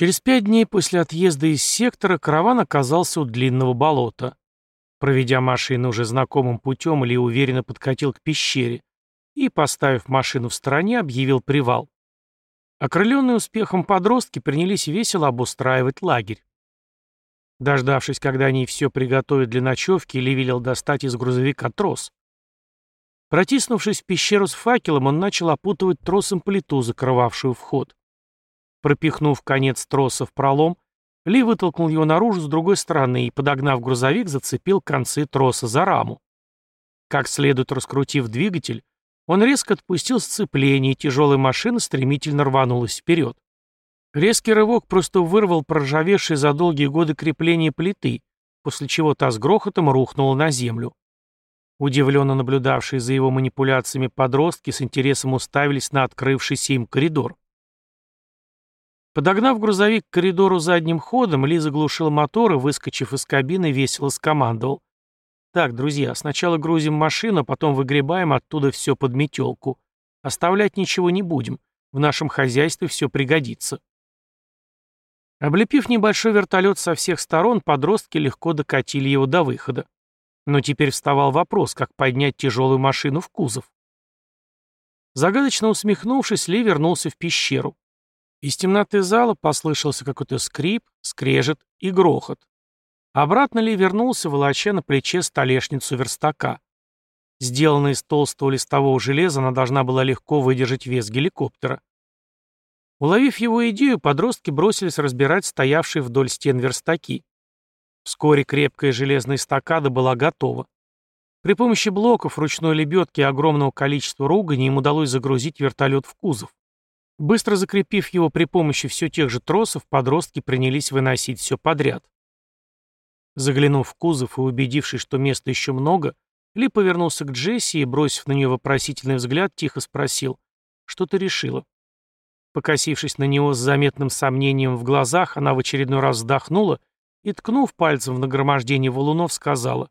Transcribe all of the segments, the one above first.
Через пять дней после отъезда из сектора караван оказался у длинного болота. Проведя машину уже знакомым путем, Ли уверенно подкатил к пещере и, поставив машину в стороне, объявил привал. Окрыленные успехом подростки принялись весело обустраивать лагерь. Дождавшись, когда они все приготовят для ночевки, Ли велел достать из грузовика трос. Протиснувшись в пещеру с факелом, он начал опутывать тросом плиту, закрывавшую вход. Пропихнув конец троса в пролом, Ли вытолкнул его наружу с другой стороны и, подогнав грузовик, зацепил концы троса за раму. Как следует раскрутив двигатель, он резко отпустил сцепление, и тяжелая машина стремительно рванулась вперед. Резкий рывок просто вырвал проржавевшие за долгие годы крепление плиты, после чего та с грохотом рухнула на землю. Удивленно наблюдавшие за его манипуляциями подростки с интересом уставились на открывшийся им коридор. Подогнав грузовик к коридору задним ходом, Ли заглушил мотор и, выскочив из кабины, весело скомандовал. «Так, друзья, сначала грузим машину, потом выгребаем оттуда все под метелку. Оставлять ничего не будем. В нашем хозяйстве все пригодится». Облепив небольшой вертолет со всех сторон, подростки легко докатили его до выхода. Но теперь вставал вопрос, как поднять тяжелую машину в кузов. Загадочно усмехнувшись, Ли вернулся в пещеру. Из темноты зала послышался какой-то скрип, скрежет и грохот. Обратно ли вернулся, волоча на плече столешницу верстака. Сделанная из толстого листового железа, она должна была легко выдержать вес геликоптера. Уловив его идею, подростки бросились разбирать стоявшие вдоль стен верстаки. Вскоре крепкая железная эстакада была готова. При помощи блоков, ручной лебедки и огромного количества ругани им удалось загрузить вертолет в кузов. Быстро закрепив его при помощи все тех же тросов, подростки принялись выносить все подряд. Заглянув в кузов и убедившись, что места еще много, Ли повернулся к Джесси и, бросив на нее вопросительный взгляд, тихо спросил, «Что ты решила?» Покосившись на него с заметным сомнением в глазах, она в очередной раз вздохнула и, ткнув пальцем в нагромождение валунов, сказала,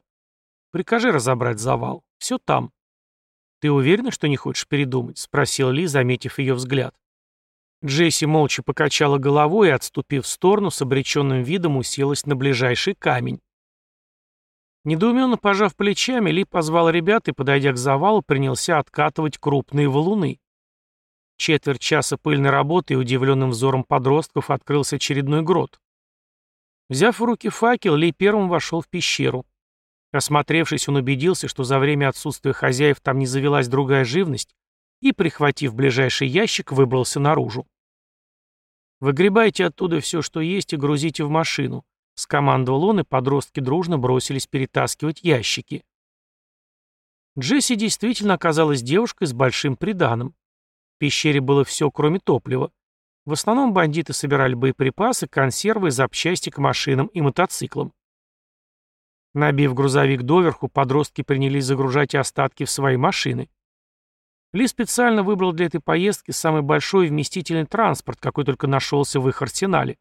«Прикажи разобрать завал. Все там». «Ты уверена, что не хочешь передумать?» — спросил Ли, заметив ее взгляд. Джесси молча покачала головой и, отступив в сторону, с обреченным видом уселась на ближайший камень. Недоуменно пожав плечами, Ли позвал ребят и, подойдя к завалу, принялся откатывать крупные валуны. Четверть часа пыльной работы и удивленным взором подростков открылся очередной грот. Взяв в руки факел, Ли первым вошел в пещеру. Осмотревшись, он убедился, что за время отсутствия хозяев там не завелась другая живность, и, прихватив ближайший ящик, выбрался наружу. «Выгребайте оттуда все, что есть, и грузите в машину», — скомандовал он, и подростки дружно бросились перетаскивать ящики. Джесси действительно оказалась девушкой с большим приданым. В пещере было все, кроме топлива. В основном бандиты собирали боеприпасы, консервы и запчасти к машинам и мотоциклам. Набив грузовик доверху, подростки принялись загружать остатки в свои машины. Ли специально выбрал для этой поездки самый большой вместительный транспорт, какой только нашелся в их арсенале.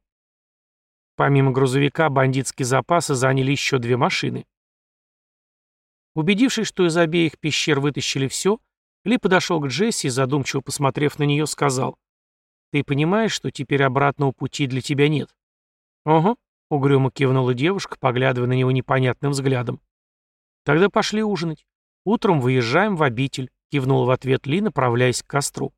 Помимо грузовика, бандитские запасы заняли еще две машины. Убедившись, что из обеих пещер вытащили все, Ли подошел к Джесси и, задумчиво посмотрев на нее, сказал, «Ты понимаешь, что теперь обратного пути для тебя нет?» «Ого», — угрюмо кивнула девушка, поглядывая на него непонятным взглядом. «Тогда пошли ужинать. Утром выезжаем в обитель. Кивнула в ответ Ли, направляясь к костру.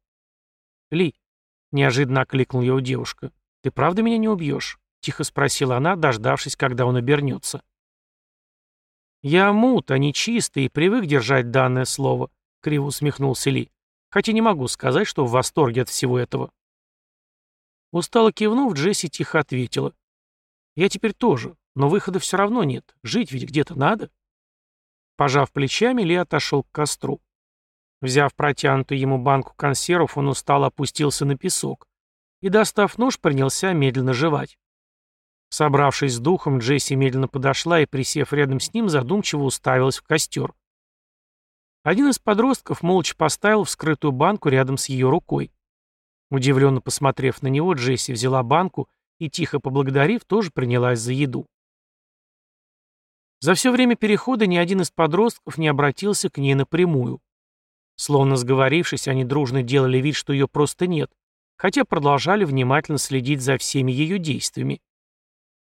«Ли», — неожиданно окликнул его девушка, — «ты правда меня не убьешь?» — тихо спросила она, дождавшись, когда он обернется. «Я мут, а не чистый, и привык держать данное слово», — криво усмехнулся Ли, «хотя не могу сказать, что в восторге от всего этого». Устало кивнув, Джесси тихо ответила. «Я теперь тоже, но выхода все равно нет, жить ведь где-то надо». Пожав плечами, Ли отошел к костру. Взяв протянутую ему банку консервов, он устало опустился на песок и, достав нож, принялся медленно жевать. Собравшись с духом, Джесси медленно подошла и, присев рядом с ним, задумчиво уставилась в костер. Один из подростков молча поставил вскрытую банку рядом с ее рукой. Удивленно посмотрев на него, Джесси взяла банку и, тихо поблагодарив, тоже принялась за еду. За все время перехода ни один из подростков не обратился к ней напрямую. Словно сговорившись, они дружно делали вид, что ее просто нет, хотя продолжали внимательно следить за всеми ее действиями.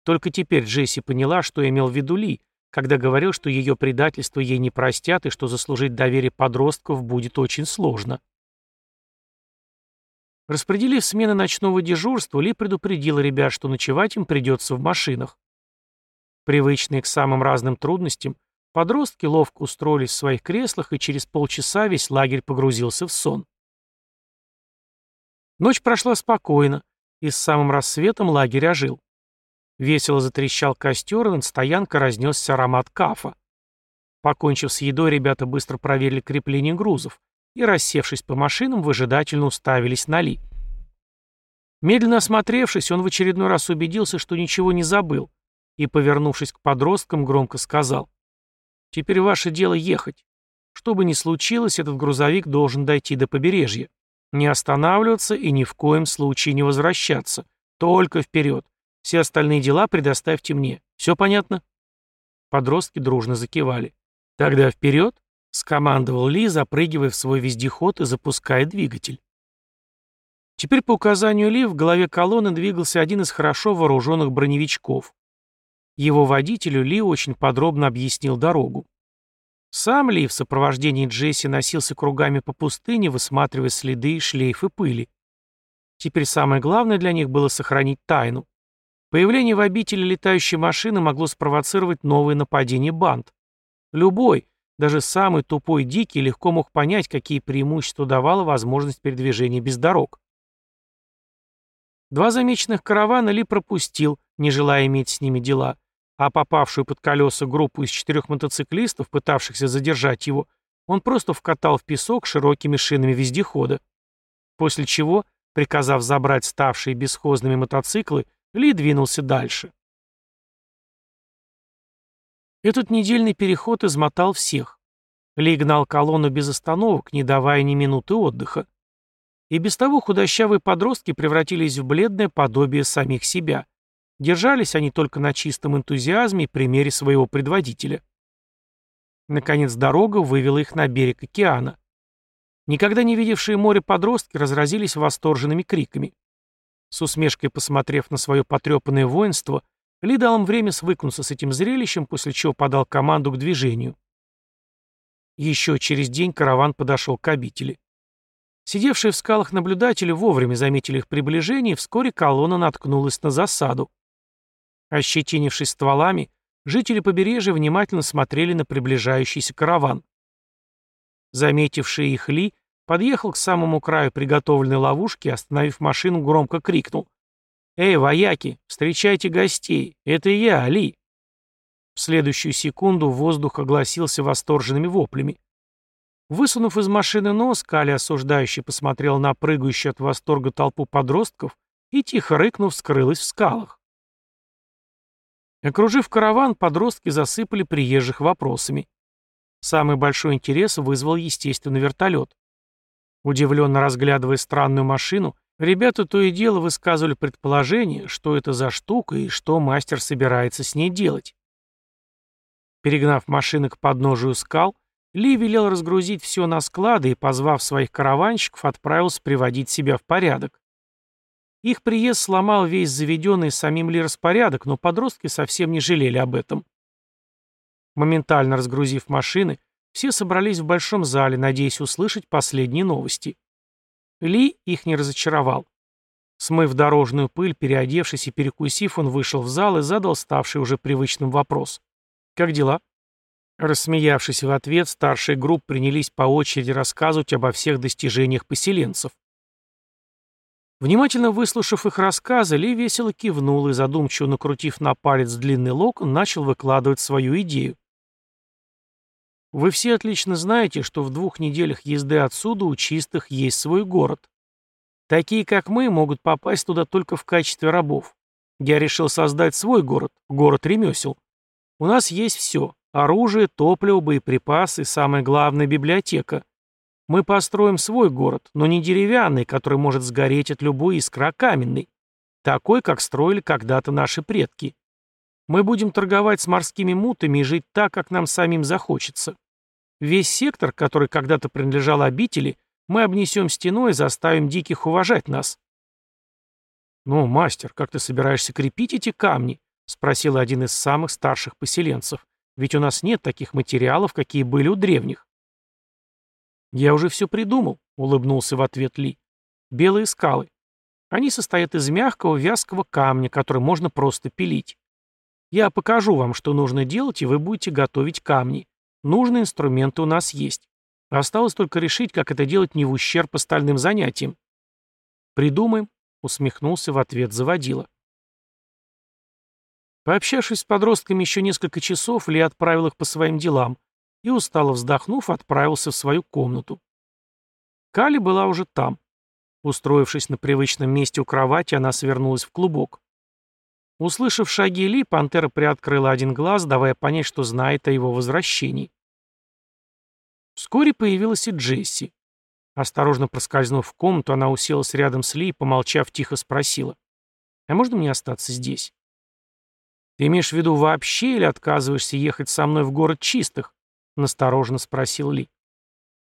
Только теперь Джесси поняла, что имел в виду Ли, когда говорил, что ее предательство ей не простят и что заслужить доверие подростков будет очень сложно. Распределив смены ночного дежурства, Ли предупредила ребят, что ночевать им придется в машинах. Привычные к самым разным трудностям, подростки ловко устроились в своих креслах, и через полчаса весь лагерь погрузился в сон. Ночь прошла спокойно, и с самым рассветом лагерь ожил. Весело затрещал костер, и над стоянкой разнесся аромат кафа. Покончив с едой, ребята быстро проверили крепление грузов и, рассевшись по машинам, выжидательно уставились на Ли. Медленно осмотревшись, он в очередной раз убедился, что ничего не забыл, и, повернувшись к подросткам, громко сказал. «Теперь ваше дело ехать. Что бы ни случилось, этот грузовик должен дойти до побережья. Не останавливаться и ни в коем случае не возвращаться. Только вперед. Все остальные дела предоставьте мне. Все понятно?» Подростки дружно закивали. «Тогда вперед!» — скомандовал Ли, запрыгивая в свой вездеход и запуская двигатель. Теперь по указанию Ли в голове колонны двигался один из хорошо вооруженных броневичков. Его водителю Ли очень подробно объяснил дорогу. Сам Ли в сопровождении Джесси носился кругами по пустыне, высматривая следы, шлейфы пыли. Теперь самое главное для них было сохранить тайну. Появление в обители летающей машины могло спровоцировать новые нападения банд. Любой, даже самый тупой дикий, легко мог понять, какие преимущества давала возможность передвижения без дорог. Два замеченных каравана Ли пропустил, не желая иметь с ними дела, а попавшую под колеса группу из четырех мотоциклистов, пытавшихся задержать его, он просто вкатал в песок широкими шинами вездехода. После чего, приказав забрать ставшие бесхозными мотоциклы, Ли двинулся дальше. Этот недельный переход измотал всех. Ли гнал колонну без остановок, не давая ни минуты отдыха. И без того худощавые подростки превратились в бледное подобие самих себя. Держались они только на чистом энтузиазме и примере своего предводителя. Наконец дорога вывела их на берег океана. Никогда не видевшие море подростки разразились восторженными криками. С усмешкой посмотрев на свое потрепанное воинство, Ли дал им время свыкнуться с этим зрелищем, после чего подал команду к движению. Еще через день караван подошел к обители. Сидевшие в скалах наблюдатели вовремя заметили их приближение, и вскоре колонна наткнулась на засаду. Ощетинившись стволами, жители побережья внимательно смотрели на приближающийся караван. Заметивший их Ли подъехал к самому краю приготовленной ловушки остановив машину, громко крикнул. «Эй, вояки, встречайте гостей! Это я, Ли!» В следующую секунду воздух огласился восторженными воплями. Высунув из машины нос, Кали осуждающий посмотрел на прыгающую от восторга толпу подростков и, тихо рыкнув, скрылась в скалах. Окружив караван, подростки засыпали приезжих вопросами. Самый большой интерес вызвал, естественно, вертолет. Удивленно разглядывая странную машину, ребята то и дело высказывали предположение, что это за штука и что мастер собирается с ней делать. Перегнав машины к подножию скал, Ли велел разгрузить все на склады и, позвав своих караванщиков, отправился приводить себя в порядок. Их приезд сломал весь заведенный самим Ли распорядок, но подростки совсем не жалели об этом. Моментально разгрузив машины, все собрались в большом зале, надеясь услышать последние новости. Ли их не разочаровал. Смыв дорожную пыль, переодевшись и перекусив, он вышел в зал и задал ставший уже привычным вопрос. «Как дела?» Рассмеявшись в ответ, старшие групп принялись по очереди рассказывать обо всех достижениях поселенцев. Внимательно выслушав их рассказы, Ли весело кивнул и, задумчиво накрутив на палец длинный локон, начал выкладывать свою идею. Вы все отлично знаете, что в двух неделях езды отсюда у чистых есть свой город. Такие, как мы, могут попасть туда только в качестве рабов. Я решил создать свой город, город ремесел. У нас есть все – оружие, топливо, боеприпасы, самое главное – библиотека. Мы построим свой город, но не деревянный, который может сгореть от любой искры, а каменный. Такой, как строили когда-то наши предки. Мы будем торговать с морскими мутами и жить так, как нам самим захочется. Весь сектор, который когда-то принадлежал обители, мы обнесем стеной и заставим диких уважать нас. «Ну, мастер, как ты собираешься крепить эти камни?» — спросил один из самых старших поселенцев. «Ведь у нас нет таких материалов, какие были у древних». «Я уже все придумал», — улыбнулся в ответ Ли. «Белые скалы. Они состоят из мягкого вязкого камня, который можно просто пилить. Я покажу вам, что нужно делать, и вы будете готовить камни. Нужные инструменты у нас есть. Осталось только решить, как это делать не в ущерб остальным занятиям. Придумаем, усмехнулся в ответ заводила. Пообщавшись с подростками еще несколько часов, Ли отправил их по своим делам и, устало вздохнув, отправился в свою комнату. Кали была уже там. Устроившись на привычном месте у кровати, она свернулась в клубок. Услышав шаги Ли, пантера приоткрыла один глаз, давая понять, что знает о его возвращении. Вскоре появилась и Джесси. Осторожно проскользнув в комнату, она уселась рядом с Ли и, помолчав, тихо спросила. «А можно мне остаться здесь?» «Ты имеешь в виду вообще или отказываешься ехать со мной в город чистых?» — настороженно спросил Ли.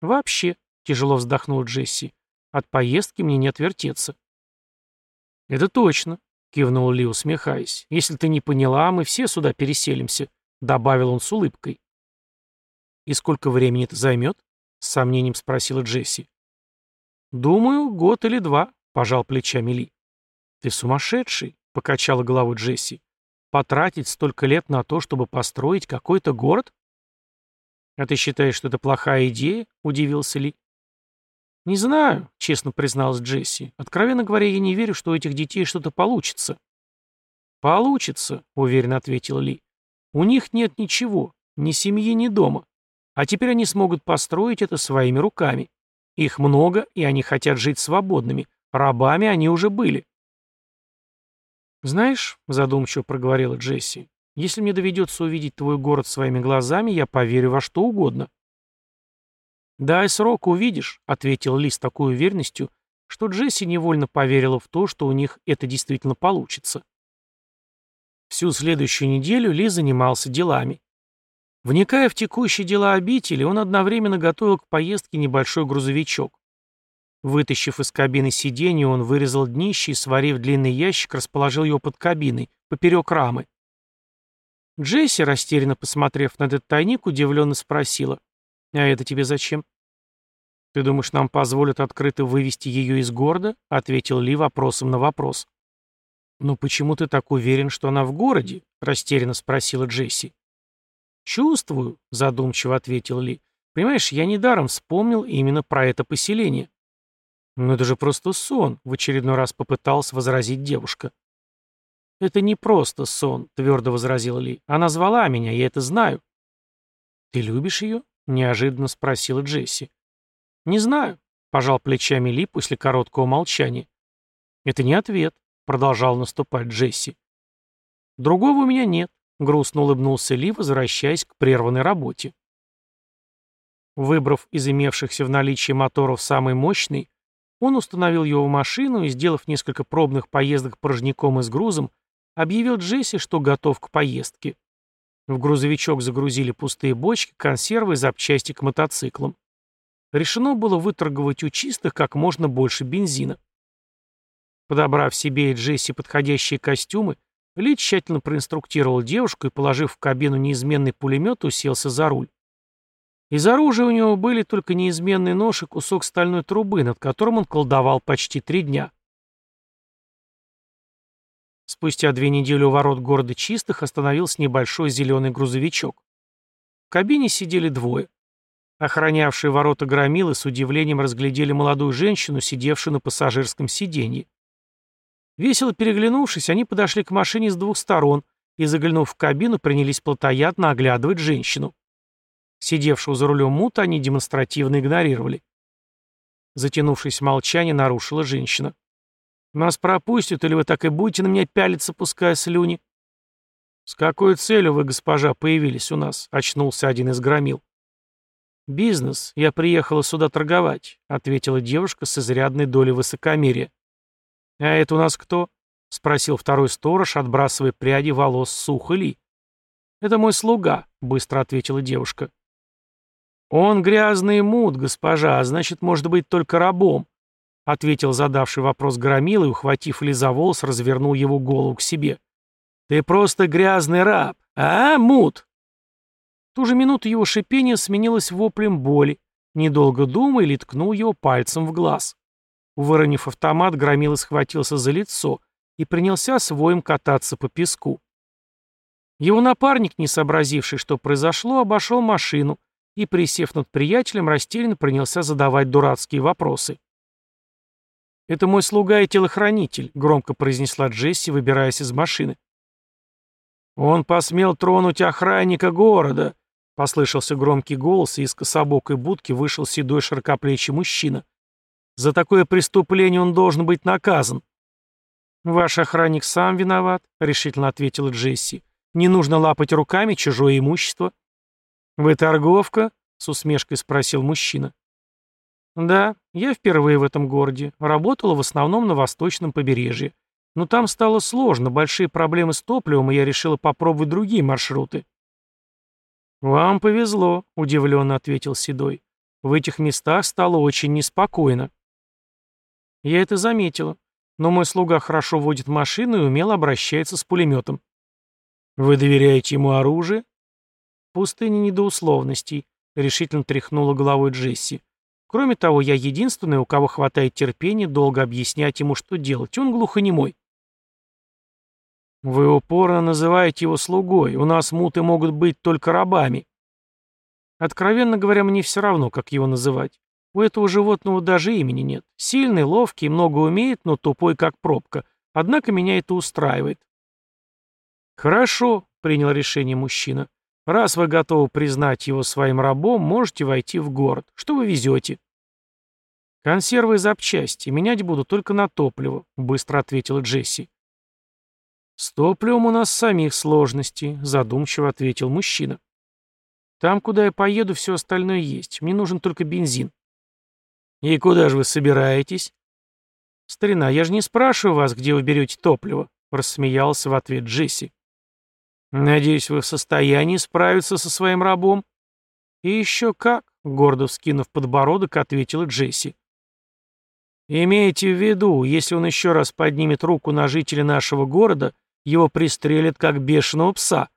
«Вообще», — тяжело вздохнула Джесси. От поездки мне не отвертеться. Это точно, кивнул Ли, усмехаясь. Если ты не поняла, мы все сюда переселимся, добавил он с улыбкой. И сколько времени это займет? С сомнением спросила Джесси. Думаю, год или два, пожал плечами Ли. Ты сумасшедший, покачала головой Джесси. Потратить столько лет на то, чтобы построить какой-то город? А ты считаешь, что это плохая идея? Удивился Ли. «Не знаю», — честно призналась Джесси. «Откровенно говоря, я не верю, что у этих детей что-то получится». «Получится», — уверенно ответил Ли. «У них нет ничего, ни семьи, ни дома. А теперь они смогут построить это своими руками. Их много, и они хотят жить свободными. Рабами они уже были». «Знаешь», — задумчиво проговорила Джесси, «если мне доведется увидеть твой город своими глазами, я поверю во что угодно». «Дай срок, увидишь», — ответил Ли с такой уверенностью, что Джесси невольно поверила в то, что у них это действительно получится. Всю следующую неделю Ли занимался делами. Вникая в текущие дела обители, он одновременно готовил к поездке небольшой грузовичок. Вытащив из кабины сиденье, он вырезал днище и, сварив длинный ящик, расположил его под кабиной, поперек рамы. Джесси, растерянно посмотрев на этот тайник, удивленно спросила. «А это тебе зачем?» «Ты думаешь, нам позволят открыто вывести ее из города?» — ответил Ли вопросом на вопрос. «Ну почему ты так уверен, что она в городе?» — растерянно спросила Джесси. «Чувствую», — задумчиво ответил Ли. «Понимаешь, я недаром вспомнил именно про это поселение». «Ну это же просто сон», — в очередной раз попыталась возразить девушка. «Это не просто сон», — твердо возразил Ли. «Она звала меня, я это знаю». «Ты любишь ее?» — неожиданно спросила Джесси. «Не знаю», — пожал плечами Ли после короткого молчания. «Это не ответ», — продолжал наступать Джесси. «Другого у меня нет», — грустно улыбнулся Ли, возвращаясь к прерванной работе. Выбрав из имевшихся в наличии моторов самый мощный, он установил его в машину и, сделав несколько пробных поездок порожняком и с грузом, объявил Джесси, что готов к поездке. В грузовичок загрузили пустые бочки, консервы и запчасти к мотоциклам. Решено было выторговать у чистых как можно больше бензина. Подобрав себе и Джесси подходящие костюмы, Ли тщательно проинструктировал девушку и, положив в кабину неизменный пулемет, уселся за руль. Из оружия у него были только неизменный нож и кусок стальной трубы, над которым он колдовал почти три дня. Спустя две недели у ворот города Чистых остановился небольшой зеленый грузовичок. В кабине сидели двое. Охранявшие ворота громилы с удивлением разглядели молодую женщину, сидевшую на пассажирском сиденье. Весело переглянувшись, они подошли к машине с двух сторон и, заглянув в кабину, принялись плотоядно оглядывать женщину. Сидевшую за рулем мута они демонстративно игнорировали. Затянувшись молчание, нарушила женщина. Нас пропустят, или вы так и будете на меня пялиться, пуская слюни?» «С какой целью вы, госпожа, появились у нас?» — очнулся один из громил. «Бизнес. Я приехала сюда торговать», — ответила девушка с изрядной долей высокомерия. «А это у нас кто?» — спросил второй сторож, отбрасывая пряди волос Сухали. «Это мой слуга», — быстро ответила девушка. «Он грязный мут, госпожа, а значит, может быть только рабом», ответил задавший вопрос Громила и, ухватив Ли волос, развернул его голову к себе. «Ты просто грязный раб, а, Мут?» В ту же минуту его шипение сменилось воплем боли. Недолго думая, Ли ткнул его пальцем в глаз. Выронив автомат, Громила схватился за лицо и принялся своим кататься по песку. Его напарник, не сообразивший, что произошло, обошел машину и, присев над приятелем, растерянно принялся задавать дурацкие вопросы. «Это мой слуга и телохранитель», — громко произнесла Джесси, выбираясь из машины. «Он посмел тронуть охранника города», — послышался громкий голос, и из кособокой будки вышел седой широкоплечий мужчина. «За такое преступление он должен быть наказан». «Ваш охранник сам виноват», — решительно ответила Джесси. «Не нужно лапать руками чужое имущество». «Вы торговка?» — с усмешкой спросил мужчина. Да, я впервые в этом городе. Работала в основном на восточном побережье. Но там стало сложно, большие проблемы с топливом, и я решила попробовать другие маршруты. «Вам повезло», — удивленно ответил Седой. «В этих местах стало очень неспокойно». Я это заметила, но мой слуга хорошо водит машину и умело обращается с пулеметом. «Вы доверяете ему оружие?» «Пустыня не до условностей», — решительно тряхнула головой Джесси. Кроме того, я единственный, у кого хватает терпения долго объяснять ему, что делать. Он глухонемой. Вы упорно называете его слугой. У нас муты могут быть только рабами. Откровенно говоря, мне все равно, как его называть. У этого животного даже имени нет. Сильный, ловкий, много умеет, но тупой, как пробка. Однако меня это устраивает. Хорошо, принял решение мужчина. Раз вы готовы признать его своим рабом, можете войти в город. Что вы везете? Консервы и запчасти. Менять буду только на топливо, быстро ответила Джесси. С топливом у нас самих сложностей, задумчиво ответил мужчина. Там, куда я поеду, все остальное есть. Мне нужен только бензин. И куда же вы собираетесь? Старина, я же не спрашиваю вас, где вы берете топливо, рассмеялся в ответ Джесси. «Надеюсь, вы в состоянии справиться со своим рабом?» «И еще как», — гордо вскинув подбородок, ответила Джесси. «Имейте в виду, если он еще раз поднимет руку на жителя нашего города, его пристрелят как бешеного пса».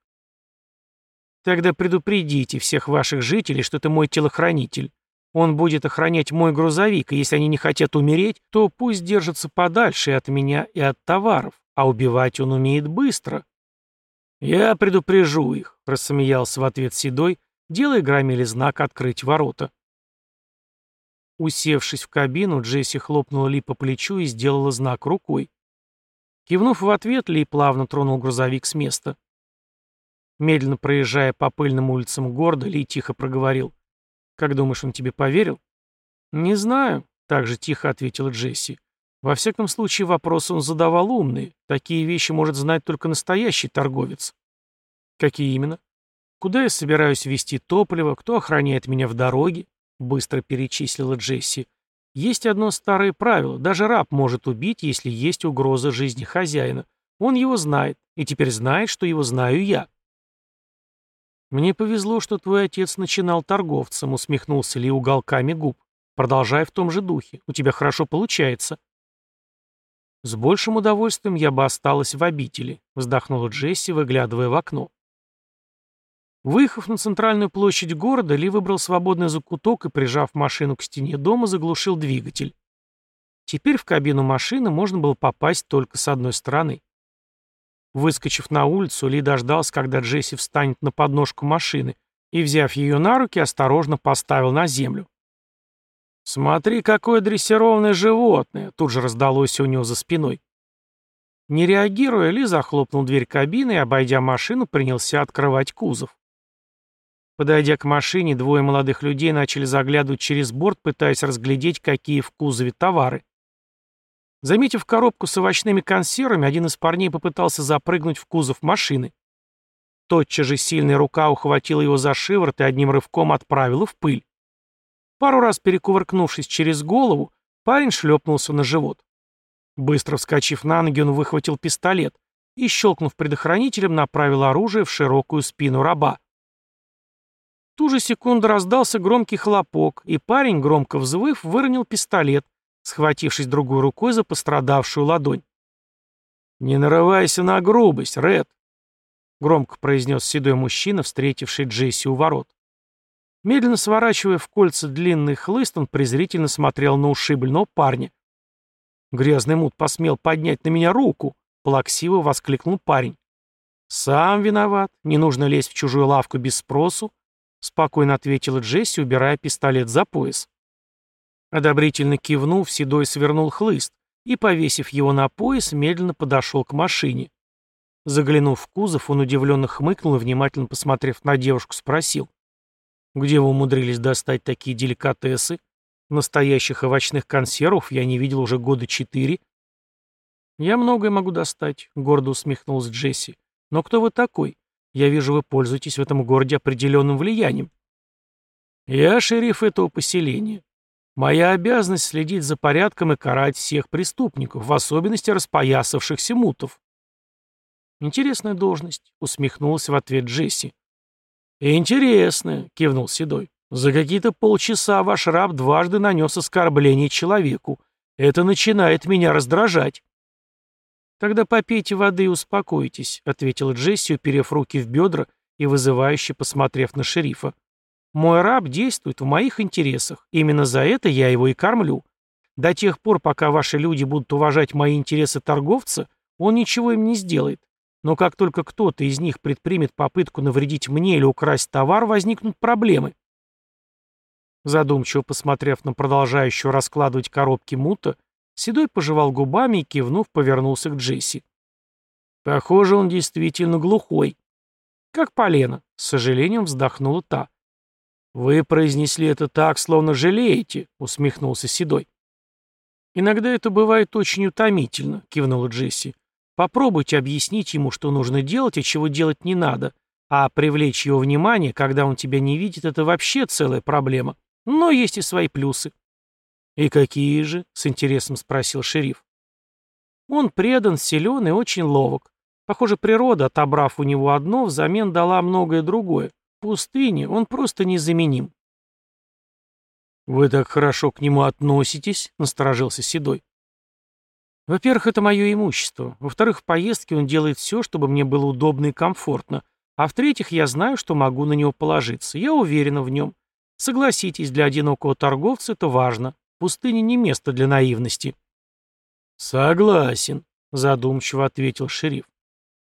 «Тогда предупредите всех ваших жителей, что это мой телохранитель. Он будет охранять мой грузовик, и если они не хотят умереть, то пусть держатся подальше от меня и от товаров, а убивать он умеет быстро». «Я предупрежу их», — рассмеялся в ответ Седой, делая громили знак «Открыть ворота». Усевшись в кабину, Джесси хлопнула Ли по плечу и сделала знак рукой. Кивнув в ответ, Ли плавно тронул грузовик с места. Медленно проезжая по пыльным улицам города, Ли тихо проговорил. «Как думаешь, он тебе поверил?» «Не знаю», — так же тихо ответила Джесси. Во всяком случае, вопросы он задавал умные. Такие вещи может знать только настоящий торговец. Какие именно? Куда я собираюсь везти топливо, кто охраняет меня в дороге? Быстро перечислила Джесси. Есть одно старое правило. Даже раб может убить, если есть угроза жизни хозяина. Он его знает, и теперь знает, что его знаю я. «Мне повезло, что твой отец начинал торговцем», — усмехнулся Ли уголками губ. «Продолжай в том же духе. У тебя хорошо получается». «С большим удовольствием я бы осталась в обители», — вздохнула Джесси, выглядывая в окно. Выехав на центральную площадь города, Ли выбрал свободный закуток и, прижав машину к стене дома, заглушил двигатель. Теперь в кабину машины можно было попасть только с одной стороны. Выскочив на улицу, Ли дождался, когда Джесси встанет на подножку машины, и, взяв ее на руки, осторожно поставил на землю. «Смотри, какое дрессированное животное!» Тут же раздалось у него за спиной. Не реагируя, Ли захлопнул дверь кабины и, обойдя машину, принялся открывать кузов. Подойдя к машине, двое молодых людей начали заглядывать через борт, пытаясь разглядеть, какие в кузове товары. Заметив коробку с овощными консервами, один из парней попытался запрыгнуть в кузов машины. Тотчас же сильная рука ухватила его за шиворот и одним рывком отправила в пыль. Пару раз перекувыркнувшись через голову, парень шлепнулся на живот. Быстро вскочив на ноги, он выхватил пистолет и, щелкнув предохранителем, направил оружие в широкую спину раба. В ту же секунду раздался громкий хлопок, и парень, громко взвыв, выронил пистолет, схватившись другой рукой за пострадавшую ладонь. «Не нарывайся на грубость, Ред!» — громко произнес седой мужчина, встретивший Джесси у ворот. Медленно сворачивая в кольца длинный хлыст, он презрительно смотрел на ушибленного парня. «Грязный мут посмел поднять на меня руку!» — плаксиво воскликнул парень. «Сам виноват. Не нужно лезть в чужую лавку без спросу», — спокойно ответила Джесси, убирая пистолет за пояс. Одобрительно кивнув, Седой свернул хлыст и, повесив его на пояс, медленно подошел к машине. Заглянув в кузов, он удивленно хмыкнул и, внимательно посмотрев на девушку, спросил. «Где вы умудрились достать такие деликатесы? Настоящих овощных консервов я не видел уже года четыре». «Я многое могу достать», — гордо усмехнулась Джесси. «Но кто вы такой? Я вижу, вы пользуетесь в этом городе определенным влиянием». «Я шериф этого поселения. Моя обязанность следить за порядком и карать всех преступников, в особенности распоясавшихся мутов. «Интересная должность», — усмехнулась в ответ Джесси. «Интересная», — кивнул Седой. «За какие-то полчаса ваш раб дважды нанес оскорбление человеку. Это начинает меня раздражать». «Тогда попейте воды и успокойтесь», — ответила Джесси, уперев руки в бедра и вызывающе посмотрев на шерифа. «Мой раб действует в моих интересах. Именно за это я его и кормлю. До тех пор, пока ваши люди будут уважать мои интересы торговца, он ничего им не сделает. Но как только кто-то из них предпримет попытку навредить мне или украсть товар, возникнут проблемы. Задумчиво посмотрев на продолжающего раскладывать коробки мута, Седой пожевал губами и, кивнув, повернулся к Джесси. Похоже, он действительно глухой. Как полено, с сожалением вздохнула та. «Вы произнесли это так, словно жалеете», — усмехнулся Седой. «Иногда это бывает очень утомительно», — кивнула Джесси. Попробуйте объяснить ему, что нужно делать и чего делать не надо. А привлечь его внимание, когда он тебя не видит, это вообще целая проблема. Но есть и свои плюсы. «И какие же?» — с интересом спросил шериф. Он предан, силен и очень ловок. Похоже, природа, отобрав у него одно, взамен дала многое другое. В пустыне он просто незаменим. «Вы так хорошо к нему относитесь?» — насторожился Седой. Во-первых, это мое имущество. Во-вторых, в поездке он делает все, чтобы мне было удобно и комфортно. А в-третьих, я знаю, что могу на него положиться. Я уверена в нем. Согласитесь, для одинокого торговца это важно. Пустыня не место для наивности. Согласен, задумчиво ответил шериф.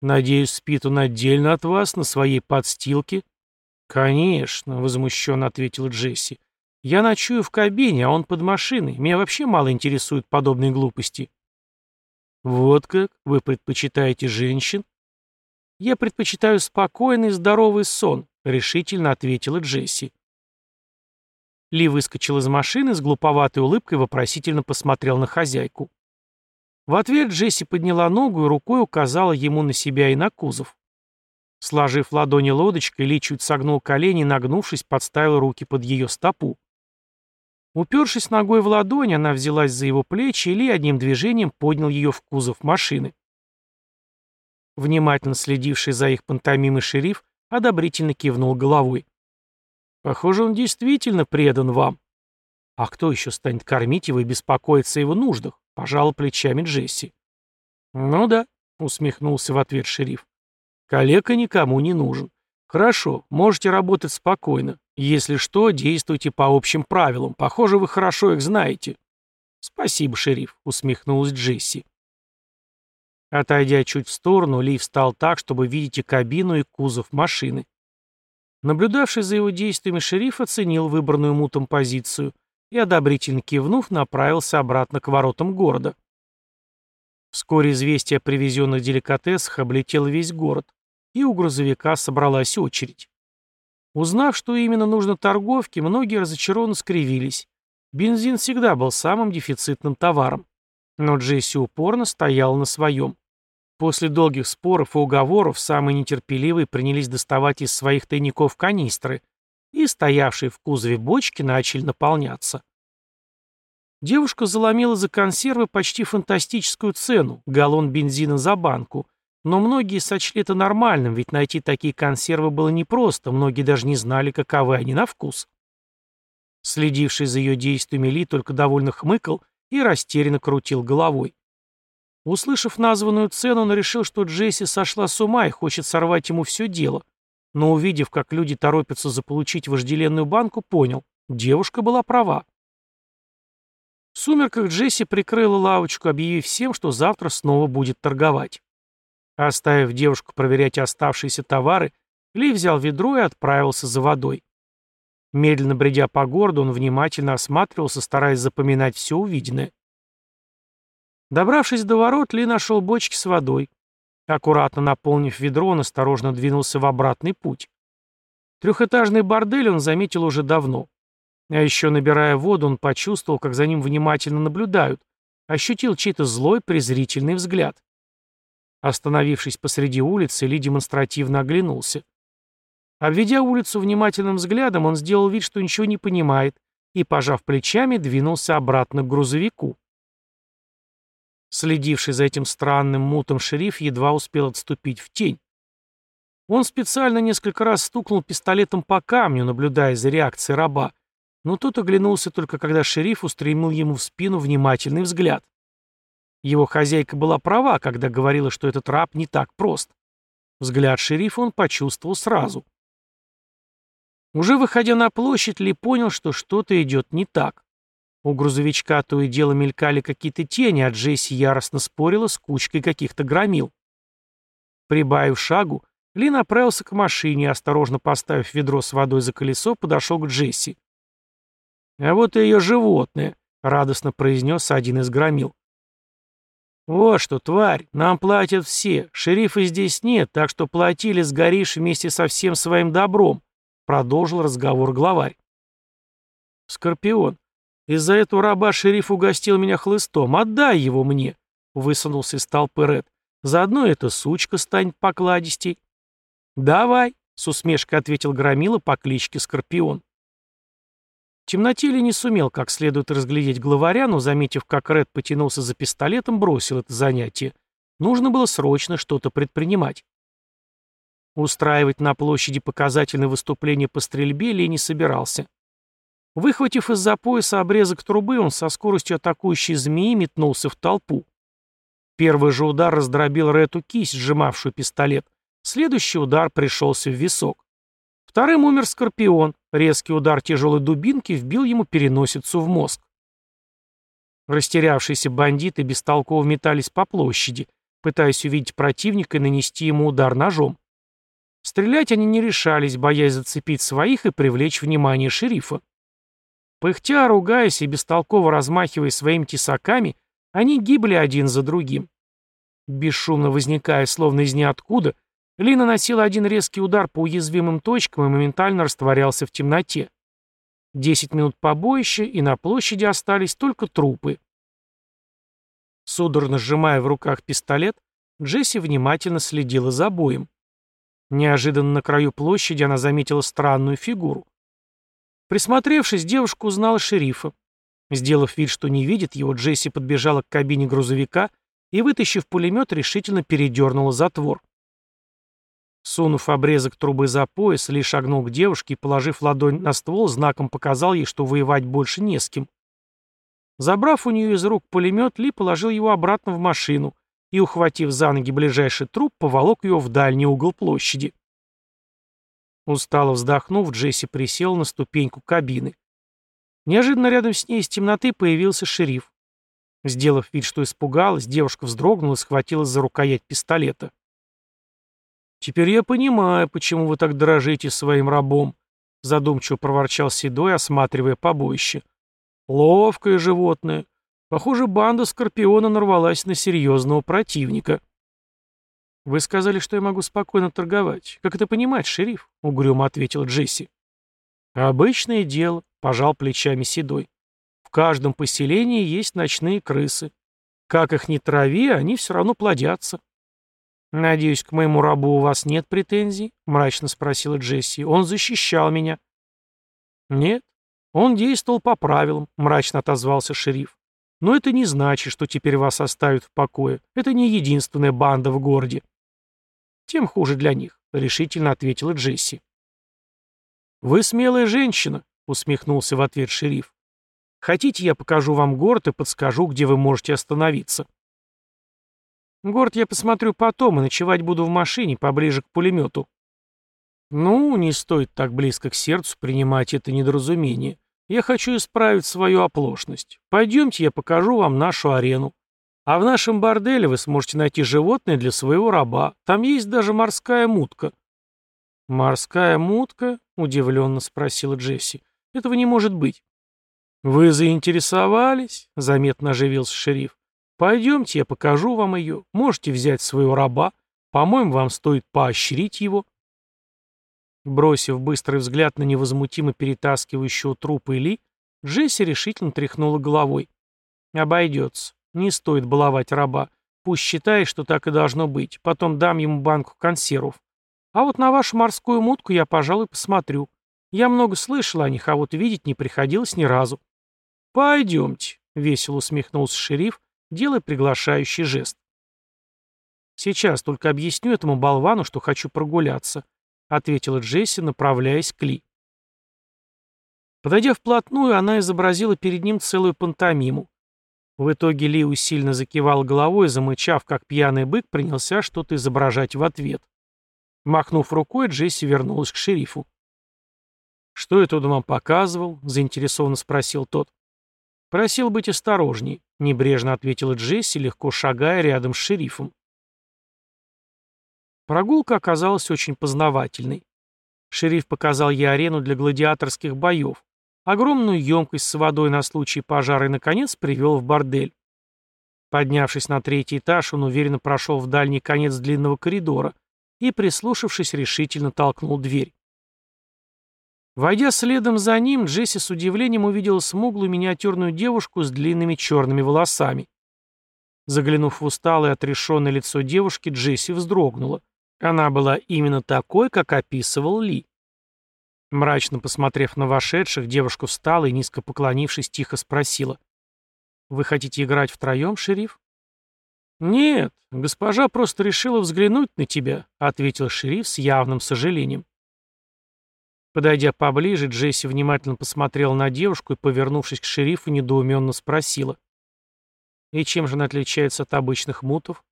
Надеюсь, спит он отдельно от вас, на своей подстилке? Конечно, возмущенно ответил Джесси. Я ночую в кабине, а он под машиной. Меня вообще мало интересуют подобные глупости. «Вот как? Вы предпочитаете женщин?» «Я предпочитаю спокойный, здоровый сон», — решительно ответила Джесси. Ли выскочил из машины с глуповатой улыбкой вопросительно посмотрел на хозяйку. В ответ Джесси подняла ногу и рукой указала ему на себя и на кузов. Сложив ладони лодочкой, Ли чуть согнул колени нагнувшись, подставил руки под ее стопу. Упершись ногой в ладонь, она взялась за его плечи, и Ли одним движением поднял ее в кузов машины. Внимательно следивший за их пантомимой шериф одобрительно кивнул головой. «Похоже, он действительно предан вам». «А кто еще станет кормить его и беспокоиться о его нуждах?» — пожал плечами Джесси. «Ну да», — усмехнулся в ответ шериф. «Калека никому не нужен. Хорошо, можете работать спокойно. Если что, действуйте по общим правилам. Похоже, вы хорошо их знаете. Спасибо, шериф, усмехнулась Джесси. Отойдя чуть в сторону, Ли встал так, чтобы видеть и кабину, и кузов машины. Наблюдавший за его действиями шериф оценил выбранную мутом позицию и, одобрительно кивнув, направился обратно к воротам города. Вскоре известие о привезенных деликатесах облетело весь город и у грузовика собралась очередь. Узнав, что именно нужно торговке, многие разочарованно скривились. Бензин всегда был самым дефицитным товаром. Но Джесси упорно стоял на своем. После долгих споров и уговоров самые нетерпеливые принялись доставать из своих тайников канистры, и стоявшие в кузове бочки начали наполняться. Девушка заломила за консервы почти фантастическую цену, галлон бензина за банку, но многие сочли это нормальным, ведь найти такие консервы было непросто, многие даже не знали, каковы они на вкус. Следивший за ее действиями Ли только довольно хмыкал и растерянно крутил головой. Услышав названную цену, он решил, что Джесси сошла с ума и хочет сорвать ему все дело. Но увидев, как люди торопятся заполучить вожделенную банку, понял, девушка была права. В сумерках Джесси прикрыла лавочку, объявив всем, что завтра снова будет торговать. Оставив девушку проверять оставшиеся товары, ли взял ведро и отправился за водой. Медленно бредя по городу, он внимательно осматривался, стараясь запоминать все увиденное. Добравшись до ворот, Ли нашел бочки с водой. Аккуратно наполнив ведро, он осторожно двинулся в обратный путь. Трехэтажный бордель он заметил уже давно. А еще, набирая воду, он почувствовал, как за ним внимательно наблюдают, ощутил чей-то злой, презрительный взгляд. Остановившись посреди улицы, Ли демонстративно оглянулся. Обведя улицу внимательным взглядом, он сделал вид, что ничего не понимает, и, пожав плечами, двинулся обратно к грузовику. Следивший за этим странным мутом шериф едва успел отступить в тень. Он специально несколько раз стукнул пистолетом по камню, наблюдая за реакцией раба, но тот оглянулся только когда шериф устремил ему в спину внимательный взгляд. Его хозяйка была права, когда говорила, что этот раб не так прост. Взгляд шерифа он почувствовал сразу. Уже выходя на площадь, Ли понял, что что-то идет не так. У грузовичка то и дело мелькали какие-то тени, а Джесси яростно спорила с кучкой каких-то громил. Прибавив шагу, Ли направился к машине и, осторожно поставив ведро с водой за колесо, подошел к Джесси. «А вот и ее животное», — радостно произнес один из громил. «Вот что, тварь, нам платят все, шерифа здесь нет, так что плати или сгоришь вместе со всем своим добром», — продолжил разговор главарь. «Скорпион, из-за этого раба шериф угостил меня хлыстом. Отдай его мне!» — высунулся из толпы Ред. «Заодно эта сучка станет покладистей». «Давай!» — с усмешкой ответил Громила по кличке Скорпион. В темноте ли не сумел как следует разглядеть главаря, но, заметив, как Ред потянулся за пистолетом, бросил это занятие. Нужно было срочно что-то предпринимать. Устраивать на площади показательное выступление по стрельбе Ли не собирался. Выхватив из-за пояса обрезок трубы, он со скоростью атакующей змеи метнулся в толпу. Первый же удар раздробил Рету кисть, сжимавшую пистолет. Следующий удар пришелся в висок. Вторым умер Скорпион. Резкий удар тяжелой дубинки вбил ему переносицу в мозг. Растерявшиеся бандиты бестолково метались по площади, пытаясь увидеть противника и нанести ему удар ножом. Стрелять они не решались, боясь зацепить своих и привлечь внимание шерифа. Пыхтя, ругаясь и бестолково размахивая своими тесаками, они гибли один за другим. Бесшумно возникая, словно из ниоткуда, Ли наносил один резкий удар по уязвимым точкам и моментально растворялся в темноте. Десять минут побоища, и на площади остались только трупы. Судорожно сжимая в руках пистолет, Джесси внимательно следила за боем. Неожиданно на краю площади она заметила странную фигуру. Присмотревшись, девушка узнала шерифа. Сделав вид, что не видит его, Джесси подбежала к кабине грузовика и, вытащив пулемет, решительно передернула затвор. Сунув обрезок трубы за пояс, Ли шагнул к девушке и, положив ладонь на ствол, знаком показал ей, что воевать больше не с кем. Забрав у нее из рук пулемет, Ли положил его обратно в машину и, ухватив за ноги ближайший труп, поволок его в дальний угол площади. Устало вздохнув, Джесси присел на ступеньку кабины. Неожиданно рядом с ней из темноты появился шериф. Сделав вид, что испугалась, девушка вздрогнула и схватилась за рукоять пистолета. «Теперь я понимаю, почему вы так дорожите своим рабом», задумчиво проворчал Седой, осматривая побоище. «Ловкое животное. Похоже, банда Скорпиона нарвалась на серьезного противника». «Вы сказали, что я могу спокойно торговать. Как это понимать, шериф?» — угрюмо ответил Джесси. «Обычное дело», — пожал плечами Седой. «В каждом поселении есть ночные крысы. Как их ни трави, они все равно плодятся». «Надеюсь, к моему рабу у вас нет претензий?» — мрачно спросила Джесси. «Он защищал меня». «Нет, он действовал по правилам», — мрачно отозвался шериф. «Но это не значит, что теперь вас оставят в покое. Это не единственная банда в городе». «Тем хуже для них», — решительно ответила Джесси. «Вы смелая женщина», — усмехнулся в ответ шериф. Хотите, я покажу вам город и подскажу, где вы можете остановиться?» «Город я посмотрю потом, и ночевать буду в машине, поближе к пулемету». «Ну, не стоит так близко к сердцу принимать это недоразумение. Я хочу исправить свою оплошность. Пойдемте, я покажу вам нашу арену. А в нашем борделе вы сможете найти животное для своего раба. Там есть даже морская мутка». «Морская мутка?» — удивленно спросила Джесси. «Этого не может быть». «Вы заинтересовались?» — заметно оживился шериф. «Пойдемте, я покажу вам ее. Можете взять своего раба. По-моему, вам стоит поощрить его». Бросив быстрый взгляд на невозмутимо перетаскивающего трупы Ли, Джесси решительно тряхнула головой. «Обойдется. Не стоит баловать раба. Пусть считает, что так и должно быть. Потом дам ему банку консервов. А вот на вашу морскую мутку я, пожалуй, посмотрю. Я много слышал о них, а вот видеть не приходилось ни разу». «Пойдемте», — весело усмехнулся шериф, делая приглашающий жест. «Сейчас только объясню этому болвану, что хочу прогуляться», — ответила Джесси, направляясь к Ли. Подойдя вплотную, она изобразила перед ним целую пантомиму. В итоге Ли усильно закивал головой, замычав, как пьяный бык, принялся что-то изображать в ответ. Махнув рукой, Джесси вернулась к шерифу. «Что я тут вам показывал?» — заинтересованно спросил тот. «Просил быть осторожней», — небрежно ответила Джесси, легко шагая рядом с шерифом. Прогулка оказалась очень познавательной. Шериф показал ей арену для гладиаторских боев, огромную емкость с водой на случай пожара и, наконец, привел в бордель. Поднявшись на третий этаж, он уверенно прошел в дальний конец длинного коридора и, прислушавшись, решительно толкнул дверь. Войдя следом за ним, Джесси с удивлением увидела смуглую миниатюрную девушку с длинными черными волосами. Заглянув в усталое отрешенное лицо девушки, Джесси вздрогнула. Она была именно такой, как описывал Ли. Мрачно посмотрев на вошедших, девушка встала и, низко поклонившись, тихо спросила. «Вы хотите играть втроем, шериф?» «Нет, госпожа просто решила взглянуть на тебя», — ответил шериф с явным сожалением. Подойдя поближе, Джесси внимательно посмотрела на девушку и, повернувшись к шерифу, недоуменно спросила. «И чем же она отличается от обычных мутов?»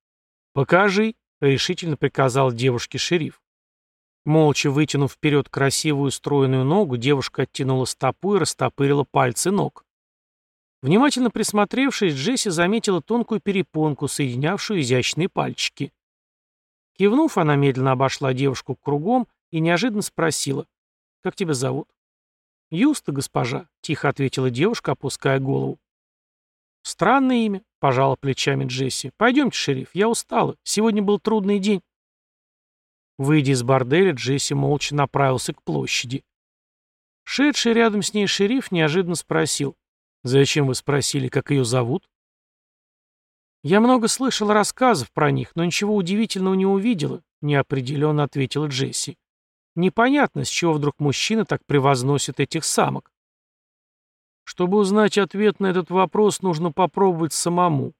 «Покажи», — решительно приказал девушке шериф. Молча вытянув вперед красивую стройную ногу, девушка оттянула стопу и растопырила пальцы ног. Внимательно присмотревшись, Джесси заметила тонкую перепонку, соединявшую изящные пальчики. Кивнув, она медленно обошла девушку кругом и неожиданно спросила, «Как тебя зовут?» «Юста, госпожа», — тихо ответила девушка, опуская голову. «Странное имя», — пожала плечами Джесси. «Пойдемте, шериф, я устала. Сегодня был трудный день». Выйдя из борделя, Джесси молча направился к площади. Шедший рядом с ней шериф неожиданно спросил. «Зачем вы спросили, как ее зовут?» «Я много слышал рассказов про них, но ничего удивительного не увидела», — неопределенно ответила Джесси. «Непонятно, с чего вдруг мужчина так превозносит этих самок». Чтобы узнать ответ на этот вопрос, нужно попробовать самому.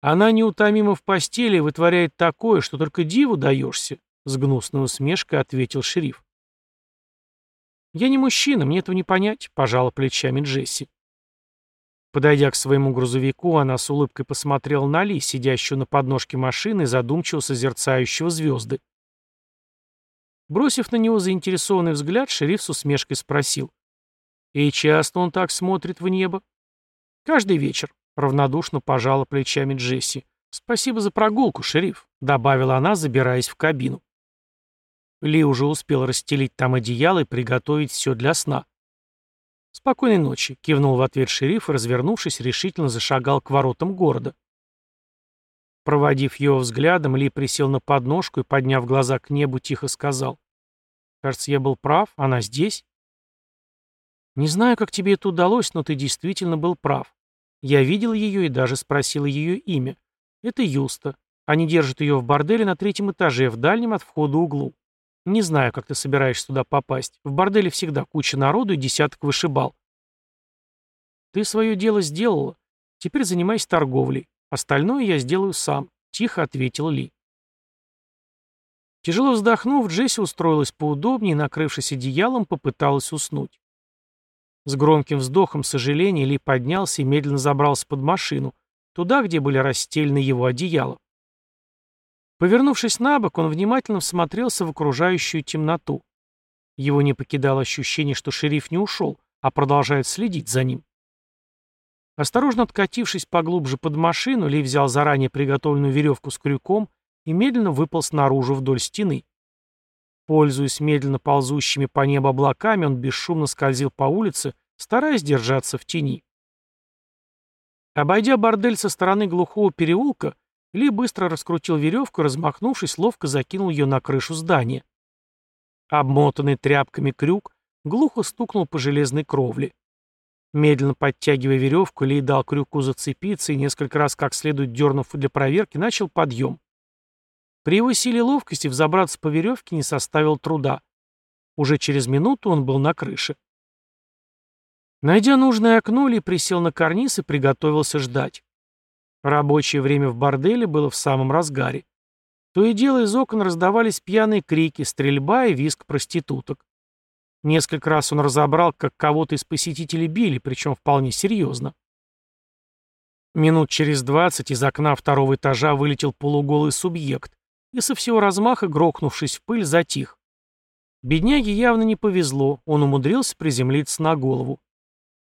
Она неутомима в постели и вытворяет такое, что только диву даешься, — с гнусной усмешкой ответил шериф. «Я не мужчина, мне этого не понять», — пожала плечами Джесси. Подойдя к своему грузовику, она с улыбкой посмотрела на Ли, сидящую на подножке машины задумчиво созерцающего звезды. Бросив на него заинтересованный взгляд, шериф с усмешкой спросил. И часто он так смотрит в небо? Каждый вечер, равнодушно пожала плечами Джесси. Спасибо за прогулку, шериф, добавила она, забираясь в кабину. Ли уже успел расстелить там одеяло и приготовить все для сна. «Спокойной ночи», — кивнул в ответ шериф и, развернувшись, решительно зашагал к воротам города. Проводив его взглядом, Ли присел на подножку и, подняв глаза к небу, тихо сказал. «Кажется, я был прав. Она здесь?» Не знаю, как тебе это удалось, но ты действительно был прав. Я видел ее и даже спросил ее имя. Это Юста. Они держат ее в борделе на третьем этаже, в дальнем от входа углу. Не знаю, как ты собираешься туда попасть. В борделе всегда куча народу и десяток вышибал. Ты свое дело сделала. Теперь занимайся торговлей. Остальное я сделаю сам, тихо ответил Ли. Тяжело вздохнув, Джесси устроилась поудобнее и, накрывшись одеялом, попыталась уснуть. С громким вздохом сожаления Ли поднялся и медленно забрался под машину, туда, где были расстелены его одеяла. Повернувшись на бок, он внимательно всмотрелся в окружающую темноту. Его не покидало ощущение, что шериф не ушел, а продолжает следить за ним. Осторожно откатившись поглубже под машину, Ли взял заранее приготовленную веревку с крюком и медленно выполз наружу вдоль стены. Пользуясь медленно ползущими по небу облаками, он бесшумно скользил по улице, стараясь держаться в тени. Обойдя бордель со стороны глухого переулка, Ли быстро раскрутил веревку размахнувшись, ловко закинул ее на крышу здания. Обмотанный тряпками крюк глухо стукнул по железной кровле. Медленно подтягивая веревку, Ли дал крюку зацепиться и несколько раз как следует дернув для проверки, начал подъем. При его силе ловкости взобраться по веревке не составил труда. Уже через минуту он был на крыше. Найдя нужное окно, Ли присел на карниз и приготовился ждать. Рабочее время в борделе было в самом разгаре. То и дело из окон раздавались пьяные крики, стрельба и визг проституток. Несколько раз он разобрал, как кого-то из посетителей били, причем вполне серьезно. Минут через двадцать из окна второго этажа вылетел полуголый субъект, и со всего размаха, грохнувшись в пыль, затих. Бедняге явно не повезло, он умудрился приземлиться на голову.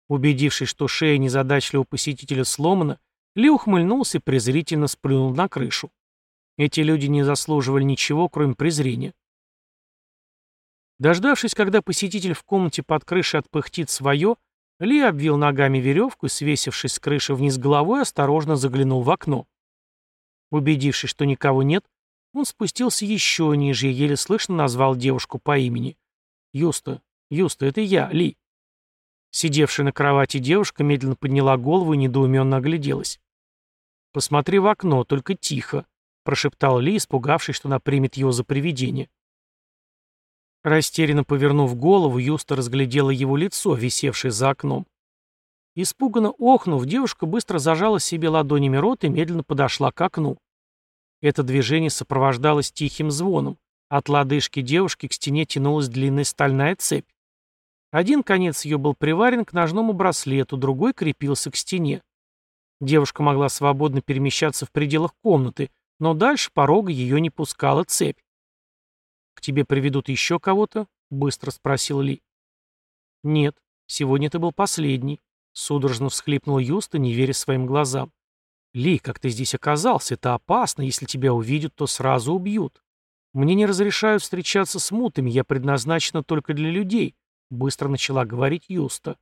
Убедившись, что шея незадачливого посетителя сломана, Ли ухмыльнулся и презрительно сплюнул на крышу. Эти люди не заслуживали ничего, кроме презрения. Дождавшись, когда посетитель в комнате под крышей отпыхтит свое, Ли обвил ногами веревку и, свесившись с крыши вниз головой, осторожно заглянул в окно. Убедившись, что никого нет, он спустился еще ниже и еле слышно назвал девушку по имени. «Юста, Юста, это я, Ли». Сидевшая на кровати девушка медленно подняла голову и недоуменно огляделась. «Посмотри в окно, только тихо», — прошептал Ли, испугавшись, что она примет его за привидение. Растерянно повернув голову, Юста разглядела его лицо, висевшее за окном. Испуганно охнув, девушка быстро зажала себе ладонями рот и медленно подошла к окну. Это движение сопровождалось тихим звоном. От лодыжки девушки к стене тянулась длинная стальная цепь. Один конец ее был приварен к ножному браслету, другой крепился к стене. Девушка могла свободно перемещаться в пределах комнаты, но дальше порога ее не пускала цепь. «К тебе приведут еще кого-то?» — быстро спросил Ли. «Нет, сегодня ты был последний», — судорожно всхлипнул Юста, не веря своим глазам. «Ли, как ты здесь оказался? Это опасно. Если тебя увидят, то сразу убьют. Мне не разрешают встречаться с мутами, я предназначена только для людей», — быстро начала говорить Юста.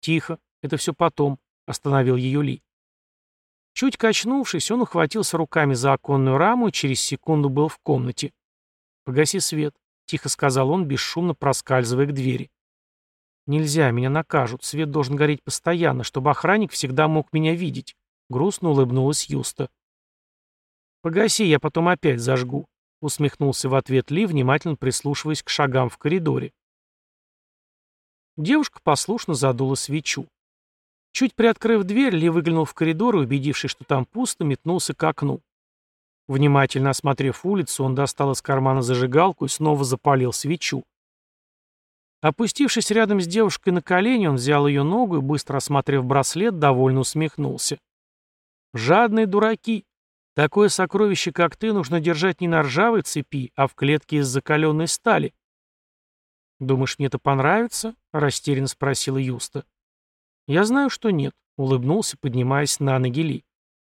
«Тихо, это все потом», — остановил ее Ли. Чуть качнувшись, он ухватился руками за оконную раму и через секунду был в комнате. «Погаси свет», — тихо сказал он, бесшумно проскальзывая к двери. «Нельзя, меня накажут. Свет должен гореть постоянно, чтобы охранник всегда мог меня видеть. Грустно улыбнулась Юста. «Погаси, я потом опять зажгу», — усмехнулся в ответ Ли, внимательно прислушиваясь к шагам в коридоре. Девушка послушно задула свечу. Чуть приоткрыв дверь, Ли выглянул в коридор и, убедившись, что там пусто, метнулся к окну. Внимательно осмотрев улицу, он достал из кармана зажигалку и снова запалил свечу. Опустившись рядом с девушкой на колени, он взял ее ногу и, быстро осмотрев браслет, довольно усмехнулся. Жадные дураки. Такое сокровище, как ты, нужно держать не на ржавой цепи, а в клетке из закаленной стали. «Думаешь, мне это понравится?» — растерянно спросила Юста. «Я знаю, что нет», — улыбнулся, поднимаясь на ноги Ли.